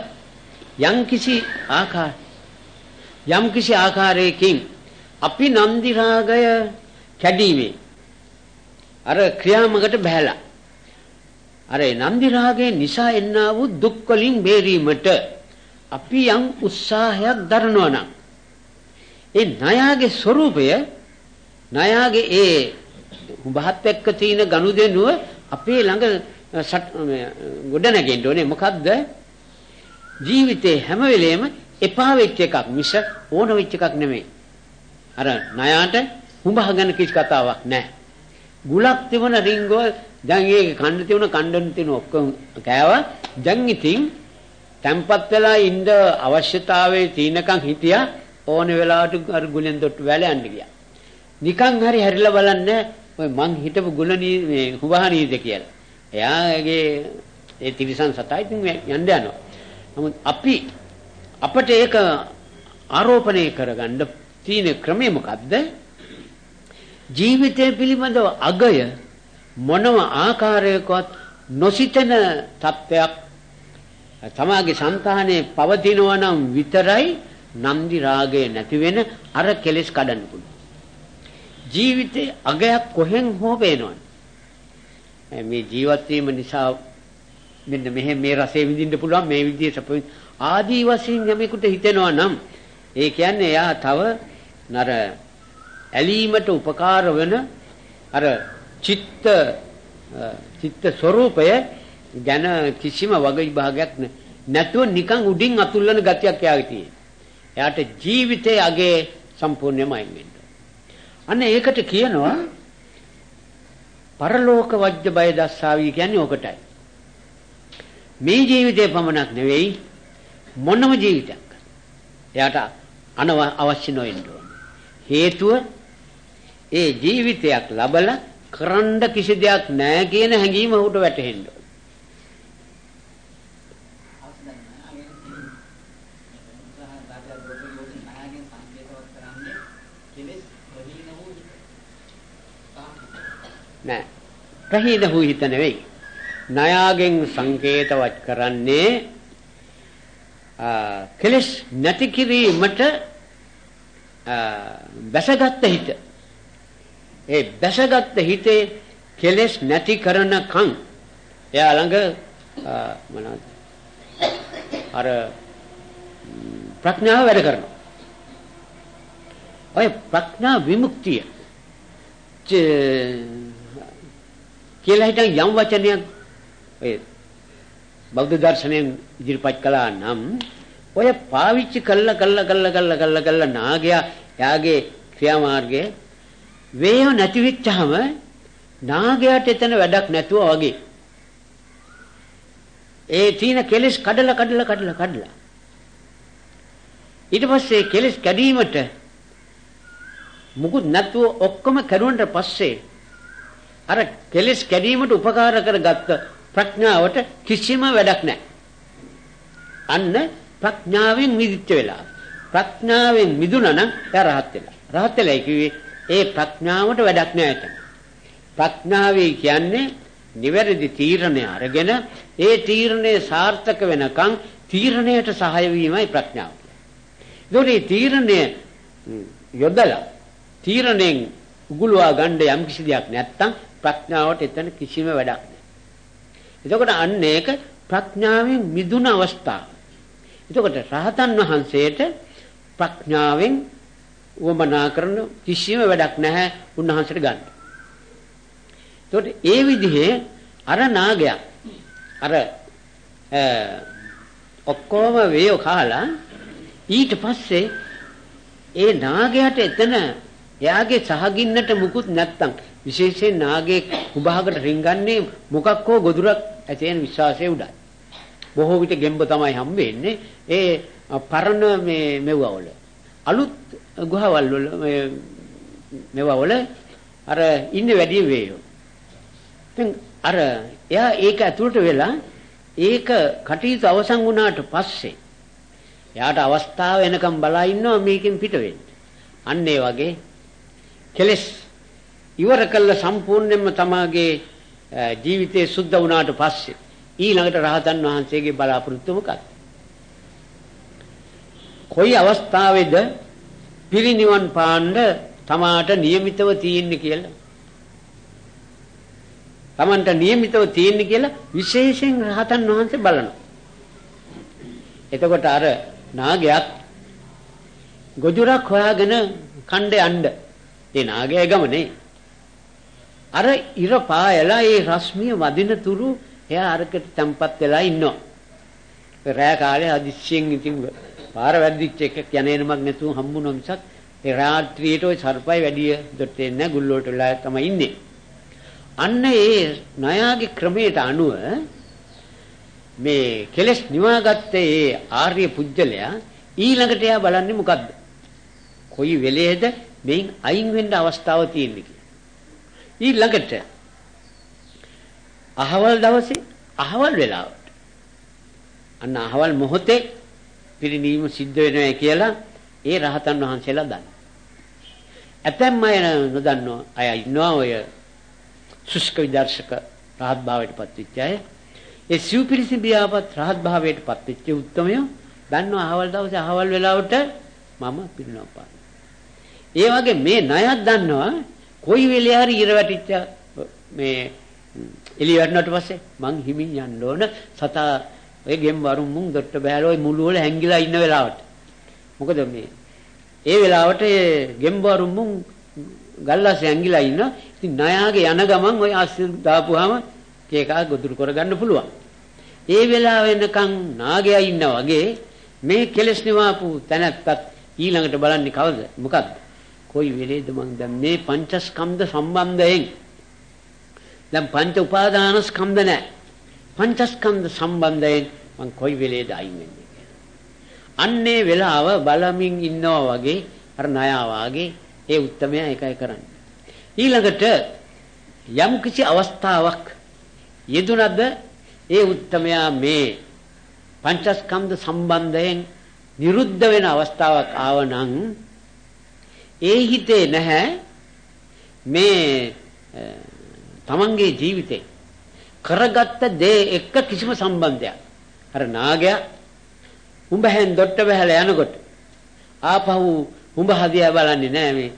යම්කිසි ආකාර යම්කිසි ආකාරයකින් අපි නන්දි රාගය කැඩීමේ අර ක්‍රියාමකට බහැලා අර නන්දි රාගය නිසා එන්නා වූ දුක් වලින් බේරීමට අපි යම් උත්සාහයක් දරනවා නම් ඒ ණයාගේ ස්වરૂපය ණයාගේ ඒ උඹහත් එක්ක තියෙන ගනුදෙනුව අපේ ළඟ ගොඩ නැගෙන්න ඕනේ මොකද්ද? ජීවිතේ හැම වෙලෙම එපා වෙච්ච එකක් මිස ඕන වෙච්ච එකක් නෙමෙයි. අර ණයාට උඹහ ගැන කිසි කතාවක් නැහැ. ගුලක් තිබුණ රින්ගෝ දැන් ඒක කන්න තිබුණ කණ්ඩන තිබුණ ඔක්කොම කෑවා. දැන් ඉතින් තැම්පත් වෙලා ඉන්න අවශ්‍යතාවයේ තීනකම් හිටියා. ඕන වෙලාවට අර ගුලෙන් දොට්ටු වැල යන්න ගියා. නිකන් හරි හැරිලා බලන්න ඔය මං හිටපු ගුල මේ හුබහනීද කියලා. එයාගේ ඒ තිරිසන් සතා ඉතින් යන්න යනවා. නමුත් අපි අපිට ඒක ආරෝපණය කරගන්න තියෙන ක්‍රමය මොකද්ද? ජීවිතය පිළිබඳව අගය මොනම ආකාරයකවත් නොසිතන තත්වයක් තමාගේ సంతානයේ පවතිනවා නම් විතරයි නන්දි රාගය නැති වෙන අර කෙලෙස් කඩන්න පුළුවන්. ජීවිතේ අගයක් කොහෙන් හෝ පේනවනේ. මේ ජීවත් වීම නිසා මෙන්න මෙහෙ මේ රසය විඳින්න පුළුවන් මේ විදිහේ සප ආදී වශයෙන් යමෙකුට හිතෙනවා නම් ඒ කියන්නේ එයා තව නර ඇලීමට උපකාර වෙන අර චිත්ත චිත්ත ස්වરૂපය ගැන කිසිම වග විභාගයක් නැතුව නිකන් උඩින් අතුල්ලන ගතියක් එයාගේ තියෙනවා. එයාට ජීවිතයේ අගේ සම්පූර්ණයෙන්ම අයින් වෙන්න. අන්න ඒකට කියනවා පරලෝක වජ්‍ය බය දස්සාවි කියන්නේ ඕකටයි. මේ ජීවිතේ පමණක් නෙවෙයි මොනම ජීවිතයක්. එයාට අනවශ්‍ය නොවෙන්න හේතුව ඒ ජීවිතයක් ලබලා කරන්න කිසි දෙයක් නැහැ කියන හැඟීම ඔහුට වැටහෙන්න නෑ. ප්‍රහීන වූ හිත නෙවෙයි. ණයාගෙන් සංකේතවත් කරන්නේ කෙලස් නැති කිරීමට බැසගත් හිත. ඒ බැසගත් හිතේ කෙලස් නැති කරනකම් එයා ළඟ මොනවද? අර ප්‍රඥාව වැඩ කරනවා. ඔය ප්‍රඥා විමුක්තිය කියලා හිටන් යම් වචනයක් ඔය බෞද්ධ දර්ශනයෙන් ඉදිරිපත් කළා නම් ඔය පාවිච්චි කළා කළා කළා කළා කළා කළා නාගයා යාගේ ක්‍රියාමාර්ගයේ වේය නැති වෙච්චාම නාගයාට එතන වැඩක් නැතුව වගේ. ඒ තීන කෙලස් කඩලා කඩලා කඩලා කඩලා. ඊට පස්සේ කෙලස් කැඩීමට මුකුත් නැතුව ඔක්කොම කරුණට පස්සේ අර කෙලස් කැඩීමට උපකාර කරගත්ත ප්‍රඥාවට කිසිම වැඩක් නැහැ. අන්න ප්‍රඥාවෙන් මිදිච්ච වෙලා. ප්‍රඥාවෙන් මිදුණා නම් එයා රහත් වෙලා. රහත් වෙලා කිව්වේ ඒ ප්‍රඥාවට වැඩක් නැහැ එතන. ප්‍රඥාවේ කියන්නේ නිවැරදි තීරණය අරගෙන ඒ තීරණය සාර්ථක වෙනකන් තීරණයට සහාය වීමයි ප්‍රඥාව. ඒකට මේ තීරණය hm, යොදලා තීරණයෙන් උගුලවා ගන්න යම් කිසි දෙයක් නැත්තම් ප්‍රඥාවට එතන කිසිම වැඩක් නැහැ. එතකොට අන්න ඒක ප්‍රඥාවෙන් මිදුන අවස්ථාව. එතකොට රහතන් වහන්සේට ප්‍රඥාවෙන් වමනා කරන කිසිම වැඩක් නැහැ උන්වහන්සේට ගන්න. එතකොට ඒ විදිහේ අර නාගයා අර ඔක්කොම වේය කාලා ඊට පස්සේ ඒ නාගයාට එතන එයාගේ සහගින්නට මුකුත් නැත්තම් විශේෂයෙන් නාගයේ කුභාගට රින්ගන්නේ මොකක් හෝ ගොදුරක් ඇති වෙන විශ්වාසය උඩයි. බොහෝ විට ගෙම්බ තමයි හම්බ වෙන්නේ. ඒ පරණ මේ මෙවවල. අලුත් ගුහාවල් වල මෙවවල අර ඉන්නේ වැඩි වේයෝ. දැන් අර එයා ඒක ඇතුළට වෙලා ඒක කටයුතු අවසන් වුණාට පස්සේ එයාට අවස්ථාව එනකම් බලා ඉන්නවා මේකෙන් පිට වෙන්න. අන්න ඒ වගේ කෙලස් ඉවර කළ සම්පූර්ණයෙන්ම තමාගේ ජීවිතේ සුද්ධ වුණාට පස්සේ ඊළඟට රහතන් වහන්සේගේ බලාපොරොත්තු මොකක්ද? කොයි අවස්ථාවේද පිරිණිවන් පාණ්ඩ තමාට નિયમિતව තියෙන්නේ කියලා තමන්ට નિયમિતව තියෙන්නේ කියලා විශේෂයෙන් රහතන් වහන්සේ බලනවා. එතකොට අර නාගයාත් ගොජුරක් හොයාගෙන කණ්ඩේ යන්න. ඒ නාගයා ගමනේ අර ඉර පායලා ඒ රශ්මිය වදින තුරු එයා අරකට තැම්පත් වෙලා ඉන්නවා. රෑ කාලේ අදිශ්යෙන් ඉතින් පාර වැද්දිච්ච එක යන්නේමක් නැතුව හම්බුනො මිසක් ඒ රාත්‍රියේට ওই සර්පයි වැඩි දෙොත් එන්නේ ගුල්ලෝට වෙලා තමයි ඉන්නේ. අන්න ඒ ණයාගේ ක්‍රමයට අනුව මේ කෙලස් නිවාගත්තේ ඒ ආර්ය පුජ්‍යලයා ඊළඟට එයා බලන්නේ මොකද්ද? කොයි වෙලේද මේන් අයින් වෙන්න අවස්ථාව තියෙන්නේ කියලා. ඊළඟට අහවල් දවසේ අහවල් වෙලාවට අන්න අහවල් මොහොතේ පිරිනීම සිද්ධ වෙනවා කියලා ඒ රහතන් වහන්සේලා දන්නවා. ඇතැම් අය නොදන්නෝ අය ඉන්නවා ඔය සුෂ්ක විදර්ශක රහත් භාවයට පත්වෙච්ච අය ඒ සිව්පිරිසි බියාපත් රහත් භාවයට පත්වෙච්ච උත්තමයෝ දන්නවා අහවල් දවසේ අහවල් වෙලාවට මම පිරිනව පාන. ඒ වගේ මේ ණයක් දන්නවා කොයි වෙලේ හරි ඉර වැටිච්ච මේ එළිය වැටුණාට පස්සේ මං හිමින් යන්න ඕන සතා ඔය ගෙම් වරුන් මුං දොට්ට බෑල ඔය මුළු වල හැංගිලා ඉන්න වෙලාවට. මොකද මේ ඒ වෙලාවට ගෙම් වරුන් මුං ගල්ලාසේ ඇඟිලා ඉන්න. ඉතින් ණයාගේ යන ගමන් ওই අස්සින් දාපුවාම කේකා ගොදුරු කරගන්න පුළුවන්. ඒ වෙලාව වෙනකන් නාගයා ඉන්නා වගේ මේ කෙලස් නිවාපු තැනත්තත් ඊළඟට බලන්නේ කවද? මොකද්ද? කොයි වෙලේද මං දැන් මේ පංචස්කන්ධ සම්බන්ධයෙන් දැන් පංච උපාදාන ස්කන්ධ නැහැ. පංචස්කන්ධ සම්බන්ධයෙන් මං කොයි වෙලේද අයින් වෙන්නේ කියලා. අන්නේ වෙලාව බලමින් ඉන්නවා වගේ අර ණයා වාගේ ඒ උත්තරමයා ඒකයි කරන්නේ. ඊළඟට යම් කිසි අවස්ථාවක් යෙදුනද ඒ උත්තරමයා මේ පංචස්කන්ධ සම්බන්ධයෙන් නිරුද්ධ වෙන අවස්ථාවක් ආවනම් ඒ හිතේ නැහැ මේ තමන්ගේ ජීවිතේ. කරගත්ත දේ එක්ක කිසිම සම්බන්ධයක්. අර නාගයා උඹ හෙන් දොට්ට බහැලා යනකොට ආපහු උඹ හදියා බලන්නේ නෑ මේ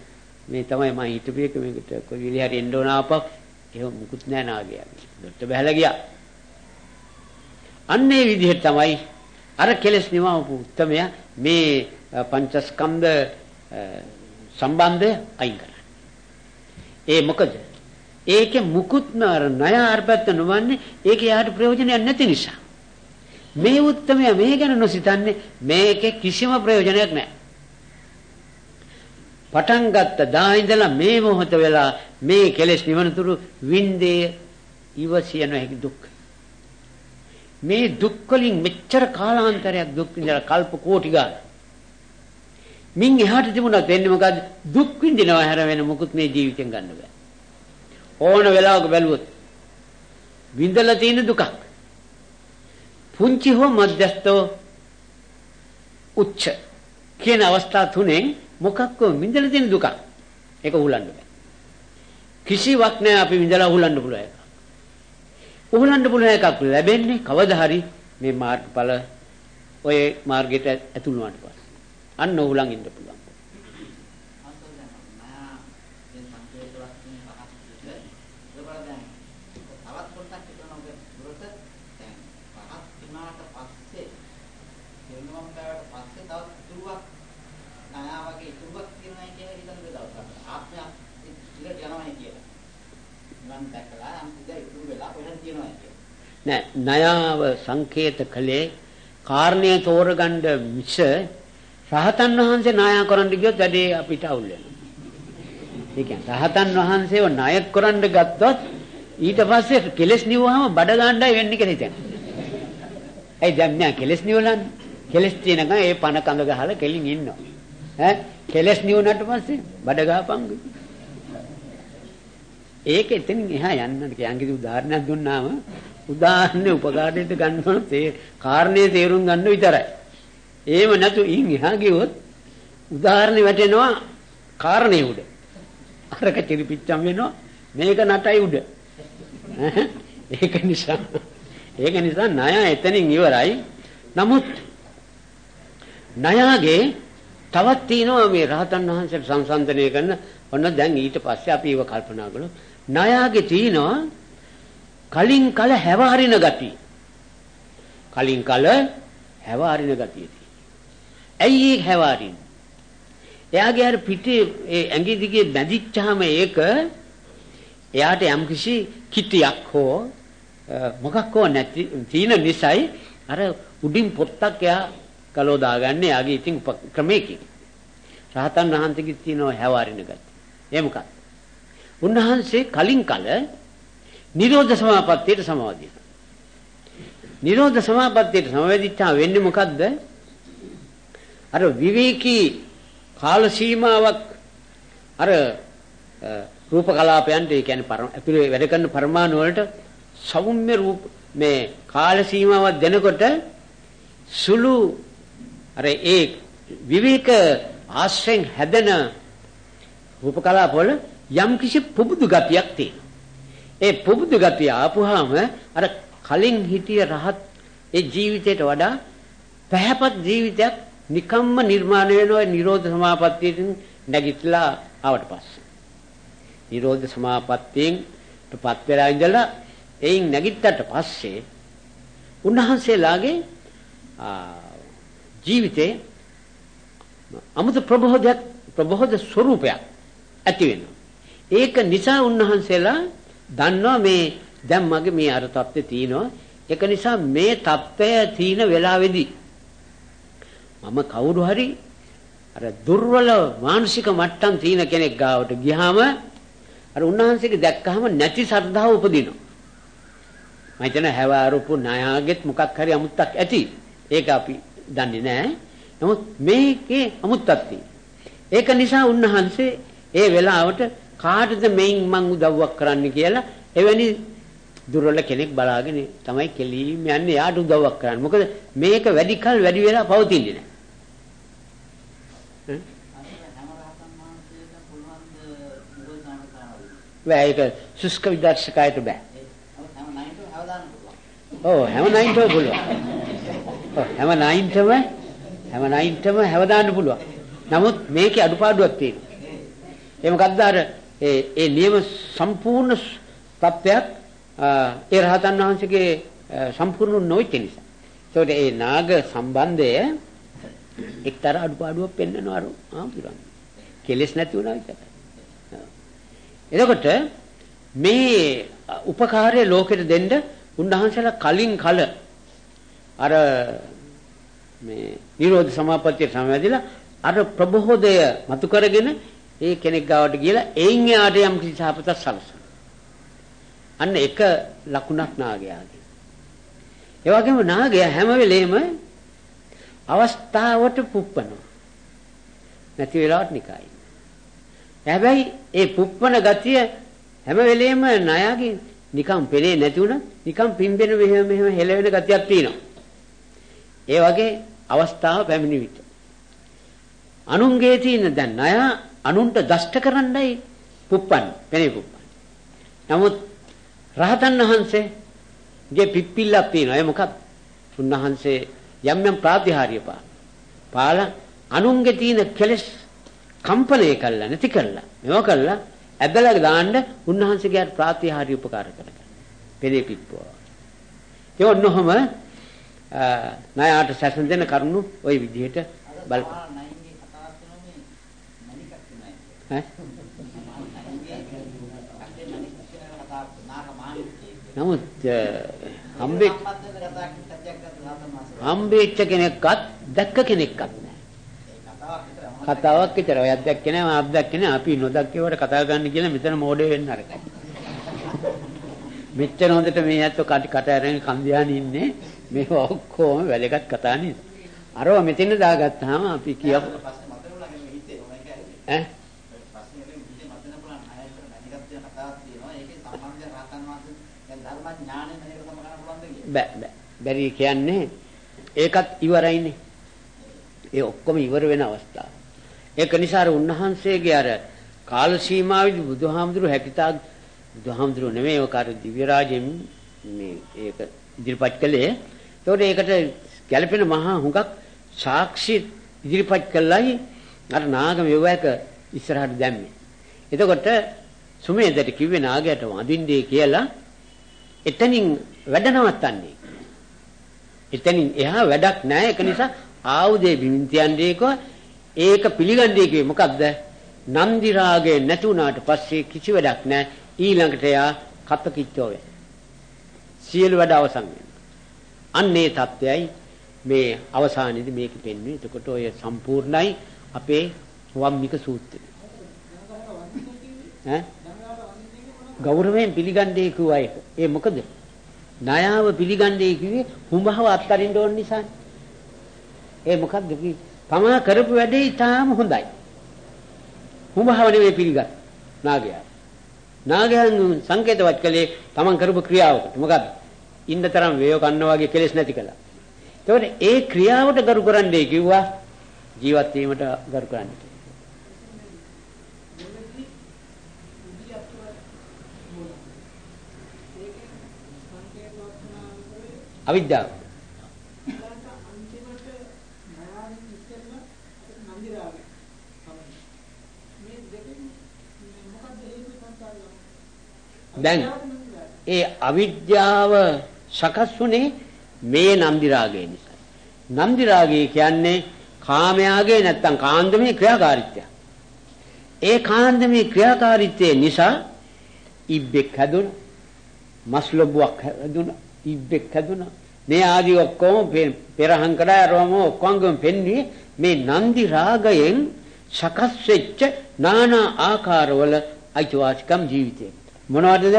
මේ තමයි මම හිටපු එක මේකට කොයි විලි හරි එන්න ඕන ආපහු. එහෙම මුකුත් නෑ නාගයා. දොට්ට බහැලා ගියා. අන්න ඒ විදිහට තමයි අර කෙලස් නිවවපු උත්මය මේ පංචස්කන්ධ සම්බන්ධය අයින් කරන්නේ. ඒ මොකද? ඒකේ මුකුත්ම අර ණය අර්පත්ත නොවන්නේ ඒකේ යාට ප්‍රයෝජනයක් නැති නිසා. මේ උත්මය මේ ගැන නොසිතන්නේ මේකේ කිසිම ප්‍රයෝජනයක් නැහැ. පටන් ගත්ත දා ඉඳලා මේ මොහොත වෙලා මේ කෙලෙස් නිවනතුරු වින්දේ ඉවසිය නොහැකි දුක්. මේ දුක් වලින් මෙච්චර කාලාන්තරයක් දුක් විඳලා කල්ප කෝටි ගාන මින් එහාට තිබුණත් වෙන්නේ මොකද්ද දුක් විඳිනවා හැර වෙන මොකුත් මේ ජීවිතෙන් ගන්න බෑ ඕන වෙලාවක බැලුවොත් විඳලා තියෙන දුකක් පුංචි හෝ මධ්‍යස්ථෝ උච්ච කියන අවස්ථා තුනෙන් මොකක්ක විඳලා තියෙන දුකක්. ඒක උහුලන්න බෑ. කිසිවක් නෑ අපි විඳලා උහුලන්න පුළුවන් එකක්. උහුලන්න පුළුවන් එකක් ලැබෙන්නේ කවදා හරි මේ මාර්ගඵල ඔය මාර්ගයට ඇතුළු වුණාට පස්සේ. අන්න උහුලන් ඉන්න පුළුවන්. නෑ ණයාව සංකේත කළේ කාරණේ තෝරගන්න මිස රහතන් වහන්සේ නායක කරන්න ගියොත් වැඩේ අපිට අවුල් වෙනවා. ඒ කියන්නේ රහතන් වහන්සේව නායක කරන්න ගත්තොත් ඊට පස්සේ කෙලස් නිවුවාම බඩ ගන්නයි වෙන්නේ කියලා හිතන්නේ. ඒ දැන් නෑ කෙලස් නිවලන්නේ. කෙලස් තියෙනකන් ඒ පණ කඳ ගහලා කෙලින් ඉන්නවා. ඈ කෙලස් නිවුනට පස්සේ බඩ ගහපංගු. ඒක එතනින් එහා යන්නට කියන්කිදි උදාහරණයක් දුන්නාම උදාහරණේ උපකාරයට ගන්න ඕන තේ කාරණේ තේරුම් ගන්න විතරයි. එහෙම නැතු ඉන් එහා ගියොත් උදාහරණේ වැටෙනවා කාරණේ උඩ. අරක චිරිපිච්චම් වෙනවා මේක නටයි උඩ. ඒක නිසා ඒක නිසා ණය එතනින් ඉවරයි. නමුත් ණයගේ තවත් තියෙනවා මේ රහතන් වහන්සේට සංසන්දනය කරන ඔන්න දැන් ඊට පස්සේ අපි ඒව කල්පනා කළොත් ණයගේ තියෙනවා කලින් කල හැවහරින ගතිය. කලින් කල හැවහරින ගතිය ඇයි ඒ හැවහරින්නේ? එයාගේ අර පිටේ ඒ ඇඟි දිගේ බැඳිච්චාම ඒක එයාට යම්කිසි කිටියක් හෝ මොකක් හෝ නැති තීන නිසයි අර උඩින් පොත්තක් එයා කලෝ දාගන්නේ යාගේ ඉතින් ක්‍රමයකින්. රහතන් වහන්සේගෙත් තියෙනවා හැවාරින ගතිය. ඒ මොකක්ද? උන්වහන්සේ කලින් කල නිරෝධ සමාපත්තියට සමාදින. නිරෝධ සමාපත්තියට සමවැදිච්චා වෙන්නේ මොකද්ද? අර විවේකී කාල සීමාවක් අර රූප කලාපයන්ට ඒ කියන්නේ ඇතුලේ වැඩ කරන පරමාණු වලට සෞම්‍ය රූප මේ කාල සීමාවක් දෙනකොට සුළු අර ඒ විවේක ආශ්‍රයෙන් හැදෙන රූප කලාප වල යම් කිසි පුබුදු ගතියක් තියෙනවා. ඒ පුබුදු ගතිය ආපුවාම අර කලින් හිටිය රහත් ඒ ජීවිතයට වඩා පැහැපත් ජීවිතයක් නිකම්ම නිර්මාණය වෙන ওই නිරෝධ සමාපත්තියෙන් නැගිටලා ආවට පස්සේ. නිරෝධ සමාපත්තියෙන් පත් වෙලා ඉඳලා එයින් නැගිට්ටට පස්සේ උන්වහන්සේලාගේ ජීවිතේ අමුතු ප්‍රබෝධයක් ප්‍රබෝධ ස්වરૂපයක් ඇති වෙනවා. ඒක නිසා උන්වහන්සේලා දන්නවා මේ දැන් මගේ මේ අර தත්ත්වේ තියෙනවා. ඒක නිසා මේ தත්ත්වය තියෙන වෙලාවේදී මම කවුරු හරි අර දුර්වල මානසික මට්ටම් තියෙන කෙනෙක් ගාවට ගියාම අර උන්වහන්සේගේ දැක්කහම නැති ශ්‍රද්ධාව උපදිනවා. මම හිතන හැවාරුපු ණයාගෙත් මොකක් හරි අමුත්තක් ඇති. ඒක අපි දන්නේ නැහැ. නමුත් මේකේ අමුත්තක් ඒක නිසා උන්වහන්සේ ඒ වෙලාවට කාටද මෙයින් මං උදව්වක් කරන්න කියලා එවැනි දුර්වල කෙනෙක් බලාගෙන තමයි කෙලීම් යන්නේ යාට උදව්වක් කරන්න. මොකද මේක වැඩි කල වැඩි වෙලා පවතින්නේ නැහැ. බෑ ඒක සුස්ක විදර්ශකයට බෑ. ඔව් හැම නයින්ටම පුළුවන්. ඔව් හැම නයින්ටම හැම නයින්ටම හැවදාන්න පුළුවන්. නමුත් මේකේ අඩුපාඩුවක් තියෙනවා. ඒ මොකද්ද අර ඒ ඒ නියම සම්පූර්ණ තත්ත්වයක් ඒ රහතන් වහන්සේගේ සම්පූර්ණ නොවිච්ච නිසා. ඒකට ඒ නාග සම්බන්ධය එක්තරා අඩුපාඩුවක් පෙන්වනවා අර ආපුරන්. කෙලස් නැති වුණා විතරයි. එතකොට මේ උපකාරය ලෝකෙට දෙන්න උන්වහන්සේලා කලින් කල අර මේ නිරෝධ සමාපත්තිය සමවැදිලා අර ප්‍රබෝධය මතු කරගෙන ඒ කෙනෙක් ගාවට ගිහලා එයින් යාට යම් කිසි සාපතක් සලසන. අන්න එක ලකුණක් නාගයාගේ. ඒ වගේම නාගයා හැම වෙලේම අවස්ථාවට පුප්පනවා. නැති වෙලාවට නිකයි. හැබැයි ඒ පුප්පන ගතිය හැම වෙලේම ණයාගේ නිකම් පෙනේ නැති වුණත් නිකම් පිම්බෙන මෙහෙම මෙහෙම හෙලවෙන ගතියක් තියෙනවා. ඒ වගේ අවස්ථාව පැමිණි විට අනුන්ගේ තියෙන දැන් ණය අනුන්ට දෂ්ට කරන්නයි පුප්පන් පෙනේ පුප්පන්. නමුත් රහතන් වහන්සේගේ පිප්පිල්ලක් තියෙනවා. ඒ මොකක්ද? උන්වහන්සේ යම් යම් ප්‍රාතිහාර්ය පාන. පාලා අනුන්ගේ තියෙන කෙලෙස් කම්පණය කළා නැති කළා. මේව කළා ඇදලා දාන්න උන්වහන්සේගේ ප්‍රාතිහාර්ය උපකාර කරගන්න. පෙරේ පිප්පුවා. ඒ ඔන්නෝම ණයාට සැසඳ දෙන කරුණු ওই විදිහට බලපන්. නමුත් හම්බෙච්ච හම්බෙච්ච කෙනෙක්වත් දැක්ක කෙනෙක්වත් නැහැ. කතාවක් විතර. ඔය අත්දැක්කේ නැහැ මම අත්දැක්කේ නැහැ. අපි නොදැක්කේවට කතා ගන්න කියලා මෙතන මොඩේ වෙන්න අරකයි. මෙච්චර හොඳට මේ ඇත්තෝ කට කට අරගෙන කන්දියානි ඉන්නේ. මේක ඔක්කොම වැදගත් කතා නේද? අරව මෙතන දාගත්තාම අපි කියපු ඈ බෑ බෑ බැරි කියන්නේ ඒකත් ඉවරයිනේ. ඒ ඔක්කොම ඉවර වෙන අවස්ථාව. ඒක නිසා අර උන්වහන්සේගේ අර කාල සීමාවේදී බුදුහාමුදුරු හැකිතා බුදුහාමුදුරු නෙමෙයි ඔක අර දිව්‍ය රාජෙන් මේ ඒක ඉදිරිපත් කළේ. ඒකට ඒකට ගැළපෙන මහා හුඟක් සාක්ෂි ඉදිරිපත් කළයි අර නාග මෙවයක ඉස්සරහට දැම්මේ. එතකොට සුමේදට කිව්වේ නාගයට වඳින්නේ කියලා එතනින් වැඩ නවත්තන්නේ. එතනින් එහා වැඩක් නැහැ. ඒක නිසා ආයුධේ බිමින්තියන්දේක ඒක පිළිගන්නේ කිව්වේ මොකද්ද? නන්දි රාගේ නැති වුණාට පස්සේ කිසි වැඩක් නැහැ. ඊළඟට යා කප්පකිච්චෝ වේ. සියලු වැඩ අවසන් වෙනවා. අන්නේ தත්වයයි මේ අවසානයේදී මේක පෙන්වන්නේ. එතකොට ඔය සම්පූර්ණයි අපේ වම්මික සූත්‍රය. ඈ ගෞරවයෙන් පිළිගන්නේ කිව්වා ඒක. ඒ මොකද? ණයාව පිළිගන්නේ කිව්වේ හුඹහව අත්තරින්න ඕන නිසානේ. ඒ මොකද්ද කිව්වේ? තමා කරපු වැඩේ ඊටාම හොඳයි. හුඹහව නෙවෙයි පිළිගත් නාගයා. නාගයන් සංකේතවත් කළේ තමන් කරපු ක්‍රියාවකට. මොකද්ද? ඉන්න තරම් වේය කන්න වගේ කෙලෙස් නැති කළා. ඒතකොට ඒ ක්‍රියාවට ගරු කරන්නයි කිව්වා ජීවත් වීමට ගරු කරන්නේ. අවිද්‍යාව. දැන් ඒ අවිද්‍යාව සකස් වුනේ මේ නන්දි රාගය නිසා. නන්දි රාගය කියන්නේ කාමයාගේ නැත්තම් කාන්දමේ ක්‍රියාකාරීත්වය. ඒ කාන්දමේ ක්‍රියාකාරීත්වය නිසා ඉබ්බෙක් හැදුණා. මස්ලොබ්බුවක් හැදුණා. ඉබ්බෙක් හැදුනා. මේ ආදී ඔක්කොම පෙරහන් කළා රෝම ඔක්කොංගම පෙන්වී මේ නන්දි රාගයෙන් සකස් වෙච්ච নানা ආකාරවල අයිතිවාසිකම් ජීවිතේ. මොනවටද?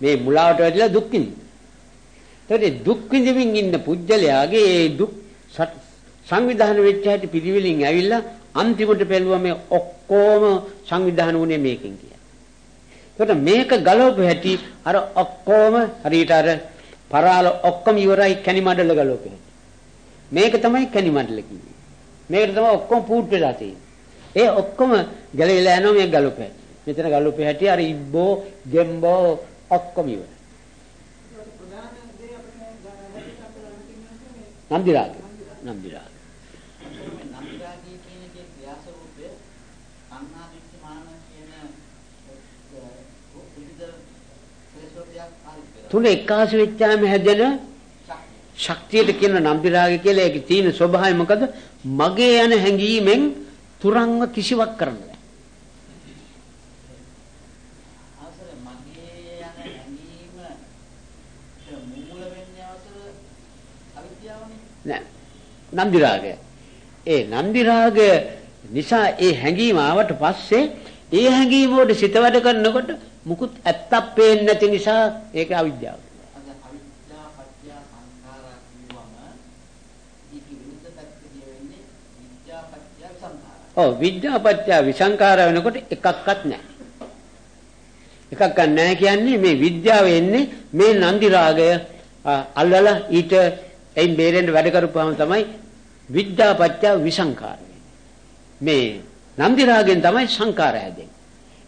මේ මුලාවට වැටිලා දුක් විඳින්න. දුක් විඳින්මින් ඉන්න පුජ්‍යලයාගේ ඒ දුක් සංවිධානය වෙච්ච හැටි පිළිවිලින් ඇවිල්ලා අන්තිමට පෙළුවා මේ ඔක්කොම සංවිධානය වුණේ මේකෙන් කියලා. ඒකට මේක ගලවපු හැටි අර ඔක්කොම හරියට අර පරාල ඔක්කොම ඉවරයි කැණි මඩල ගලවපේ. මේක තමයි කැණි මඩල කිව්වේ. මේකට තමයි ඔක්කොම පූට් වෙලා තියෙන්නේ. ඒ ඔක්කොම ගැලවිලා යනවා මේ ගලවපේ. මෙතන ගලවපේ හැටි අර ඉබ්බෝ, ගෙම්බෝ ඔක්කොම ඉවරයි. නන්දිරාග. නන්දිරාග. තුන එකාසු වෙච්චාම හැදෙන ශක්තියට කියන නම්බි රාගය කියලා ඒකේ තියෙන ස්වභාවය මොකද? මගේ යන හැඟීමෙන් තුරන්ව කිසිවක් කරන්න බෑ. නන්දි රාගය. ඒ නන්දි රාගය නිසා ඒ හැඟීම ආවට පස්සේ ඒ හැඟීම වලට සිත වැඩ කරනකොට මුකුත් ඇත්තක් පේන්නේ නැති නිසා ඒක අවිද්‍යාව. ඔව් විද්‍යාපත්‍ය විසංකාර වෙනකොට එකක්වත් නැහැ. එකක් නැහැ කියන්නේ මේ විද්‍යාව එන්නේ මේ නන්දි රාගය අල්ලලා ඊට එයින් බේරෙන්න වැඩ කරපුවාම තමයි විද්‍යාපත්‍ය විසංකාර මේ නන්දි රාගෙන් තමයි සංකාර හැදෙන්නේ.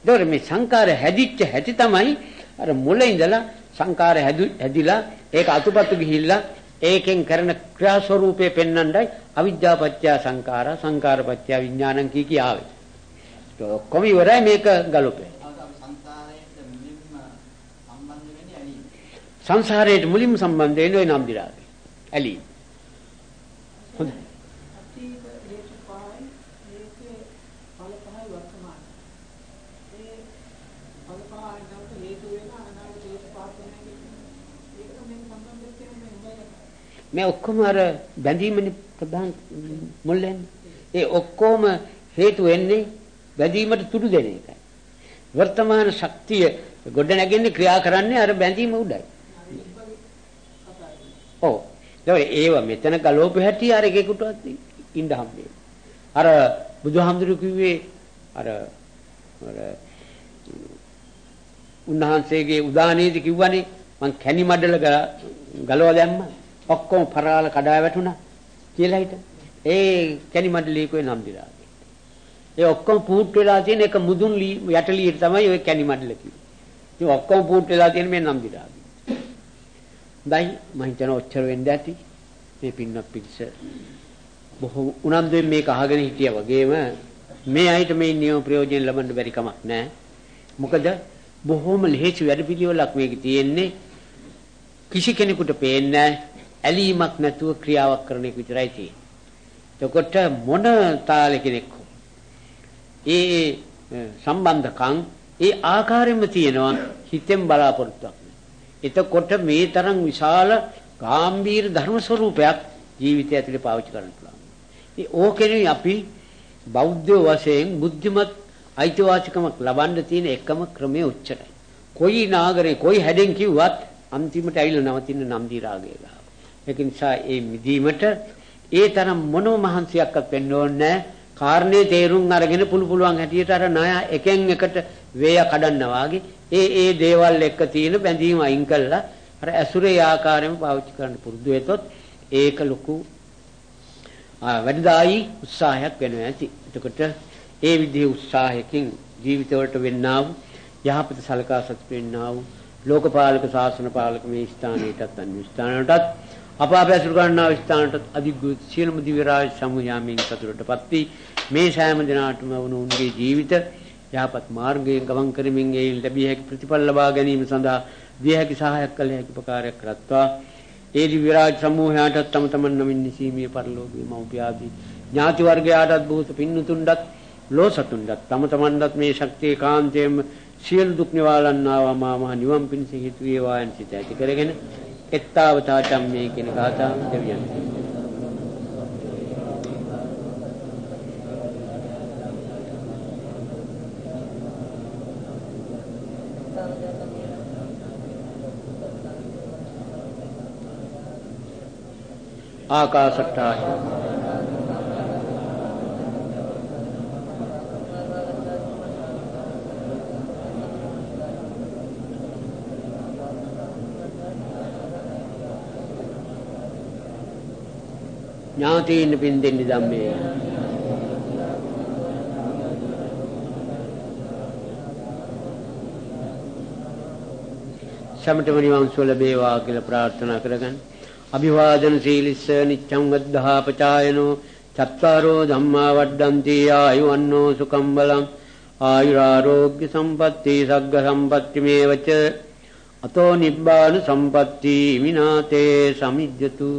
ඒතකොට මේ සංකාර හැදිච්ච හැටි තමයි අර මුල ඉඳලා සංකාර හැදිලා ඒක අතුපතු ගිහිල්ලා ඒකෙන් කරන ක්‍රියා ස්වરૂපේ පෙන්වන්නයි අවිද්‍යාපත්‍ය සංකාර සංකාරපත්‍ය විඥානං කී කී ආවේ. ඔක්කොම ඉවරයි මේක ගලපේ. සංසාරයට මුලින්ම සම්බන්ධ වෙන්නේ නම් දිරාගේ. ඇලීම. හොඳයි. මේ ඔක්කොම අර බැඳීමනේ ප්‍රධාන මුල් ඒ ඔක්කොම හේතු වෙන්නේ බැඳීමට තුඩු දෙන එකයි. වර්තමාන ශක්තිය ගොඩ නැගෙන්නේ ක්‍රියා කරන්නේ අර බැඳීම උඩයි. ඔව්. ඒව මෙතන ගලෝප හැටි අර එකෙකුටවත් ඉන්න හම්බෙන්නේ. අර බුදුහාමුදුරු කිව්වේ අර අර උන්වහන්සේගේ උදානයේදී කිව්වනේ මං කැණි මඩල ගලව දැම්මා. ඔක්කොම පරාල කඩා වැටුණා කියලා හිට. ඒ කැණි මඩලේ කොයි නම් දිලා. ඒ ඔක්කොම පුට් වෙලා තියෙන එක මුදුන් යටලියට තමයි ওই කැණි මඩල කිව්වේ. ඉතින් ඔක්කොම පුට් වෙලා තියෙන මේ නම් දිලා. දැන් මම හිතන ඔච්චර වෙන්න ඇති. මේ පින්නක් පිටස බොහෝ උනන්දුවෙන් මේක අහගෙන හිටියා වගේම මේ අයිට මේ නියම ප්‍රයෝජන ලබන්න බැරි කමක් නැහැ. මොකද බොහොම ලෙහෙසි වැඩපිළිවෙලක් මේක තියෙන්නේ. කිසි කෙනෙකුට පේන්නේ ඇලීමක් නැතුව ක්‍රියාවක් කරන එක විතරයි තියෙන්නේ. එතකොට මොන තාලෙ කෙනෙක් ඒ සම්බන්ධකම් ඒ ආකාරයෙන්ම තියෙනවා හිතෙන් බලාපොරොත්තුවක්. එතකොට මේ තරම් විශාල ගාම්භීර ධර්ම ස්වરૂපයක් ජීවිතය ඇතුලේ පාවිච්චි කරන්න පුළුවන්. ඉතින් ඕකෙනුයි අපි බෞද්ධ වශයෙන් බුද්ධිමත් අයිතිවාසිකමක් ලබන්න තියෙන එකම ක්‍රමය උච්චරයි. කොයි නාගරේ කොයි හැඩෙන් කිව්වත් අන්තිමට ඇවිල්ලා නවතින නම්දි රාගය ගාව. ඒක නිසා ඒ මිදීමට ඒ තරම් මොනම මහන්සියක්වත් වෙන්න ඕනේ නැහැ. කාරණේ තේරුම් අරගෙන පුළු පුළුවන් හැටියට අර ණය එකෙන් එකට වේය කඩන්නා වාගේ ඒ ඒ දේවල් එක්ක තියෙන බැඳීම අයින් කළා අර ඇසුරේ ආකාරයෙන් පාවිච්චි කරන්න පුරුදු වෙතොත් ඒක ලොකු වැඩිදායි උත්සාහයක් වෙනවා ඇති. එතකොට ඒ විදිහේ උත්සාහයකින් ජීවිතවලට වෙන්නා වූ යහපත සලකා සතු වෙන්නා වූ ලෝකපාලක ශාසන පාලක මේ ස්ථානයටත් අන්‍ය ස්ථානයටත් අප අප ඇසුරු ගන්නා ස්ථානටත් අධිග්‍රහ සියලුම දිව්‍ය රාජ සමුයාමින් සතුටටපත් වී මේ සෑම දිනාටම වුණුන්ගේ ජීවිත යහපත් මාර්ගයෙන් ගමන් කරමින් ඒ ලැබිය හැකි ප්‍රතිඵල ලබා ගැනීම සඳහා දිය හැකි සහායක් කළ හැකි උපකාරයක් කරත්වා. ඒ දිව්‍ය රාජ සමූහයාටත් තම තමන් නමින් නිසීමේ පරලෝකීය මෞපියාදී ඥාති වර්ගයාටත් බොහෝ පින්නුතුන්ටත් ලෝසතුන්ටත් තම තමන්ටත් මේ ශක්තිය කාන්තයෙන්ම සියලු දුක් නිවාලන්නා මා මහ නිවන් පිණිස හේතු වේවා යන සිත ඇති කරගෙන එත්තාවතාචම් මේ කියන ගාථා දෙවියන් ඥාතීන් පින් දෙන්න ධම්මේ සමතම නිවන් සුව ලැබේවා කියලා ප්‍රාර්ථනා කරගන්න. අභිවාදන සීලිස්ස නිච්ඡං වද්ධා පචායනෝ චත්තාරෝ ධම්මා වඩ්ඩಂತಿ ආයුවන්නෝ සුකම් බලං. ආයුරාෝග්‍ය සම්පatti සග්ග සම්පatti මේවච. අතෝ නිබ්බාන සම්පatti විනාතේ සමිජ්ජතු.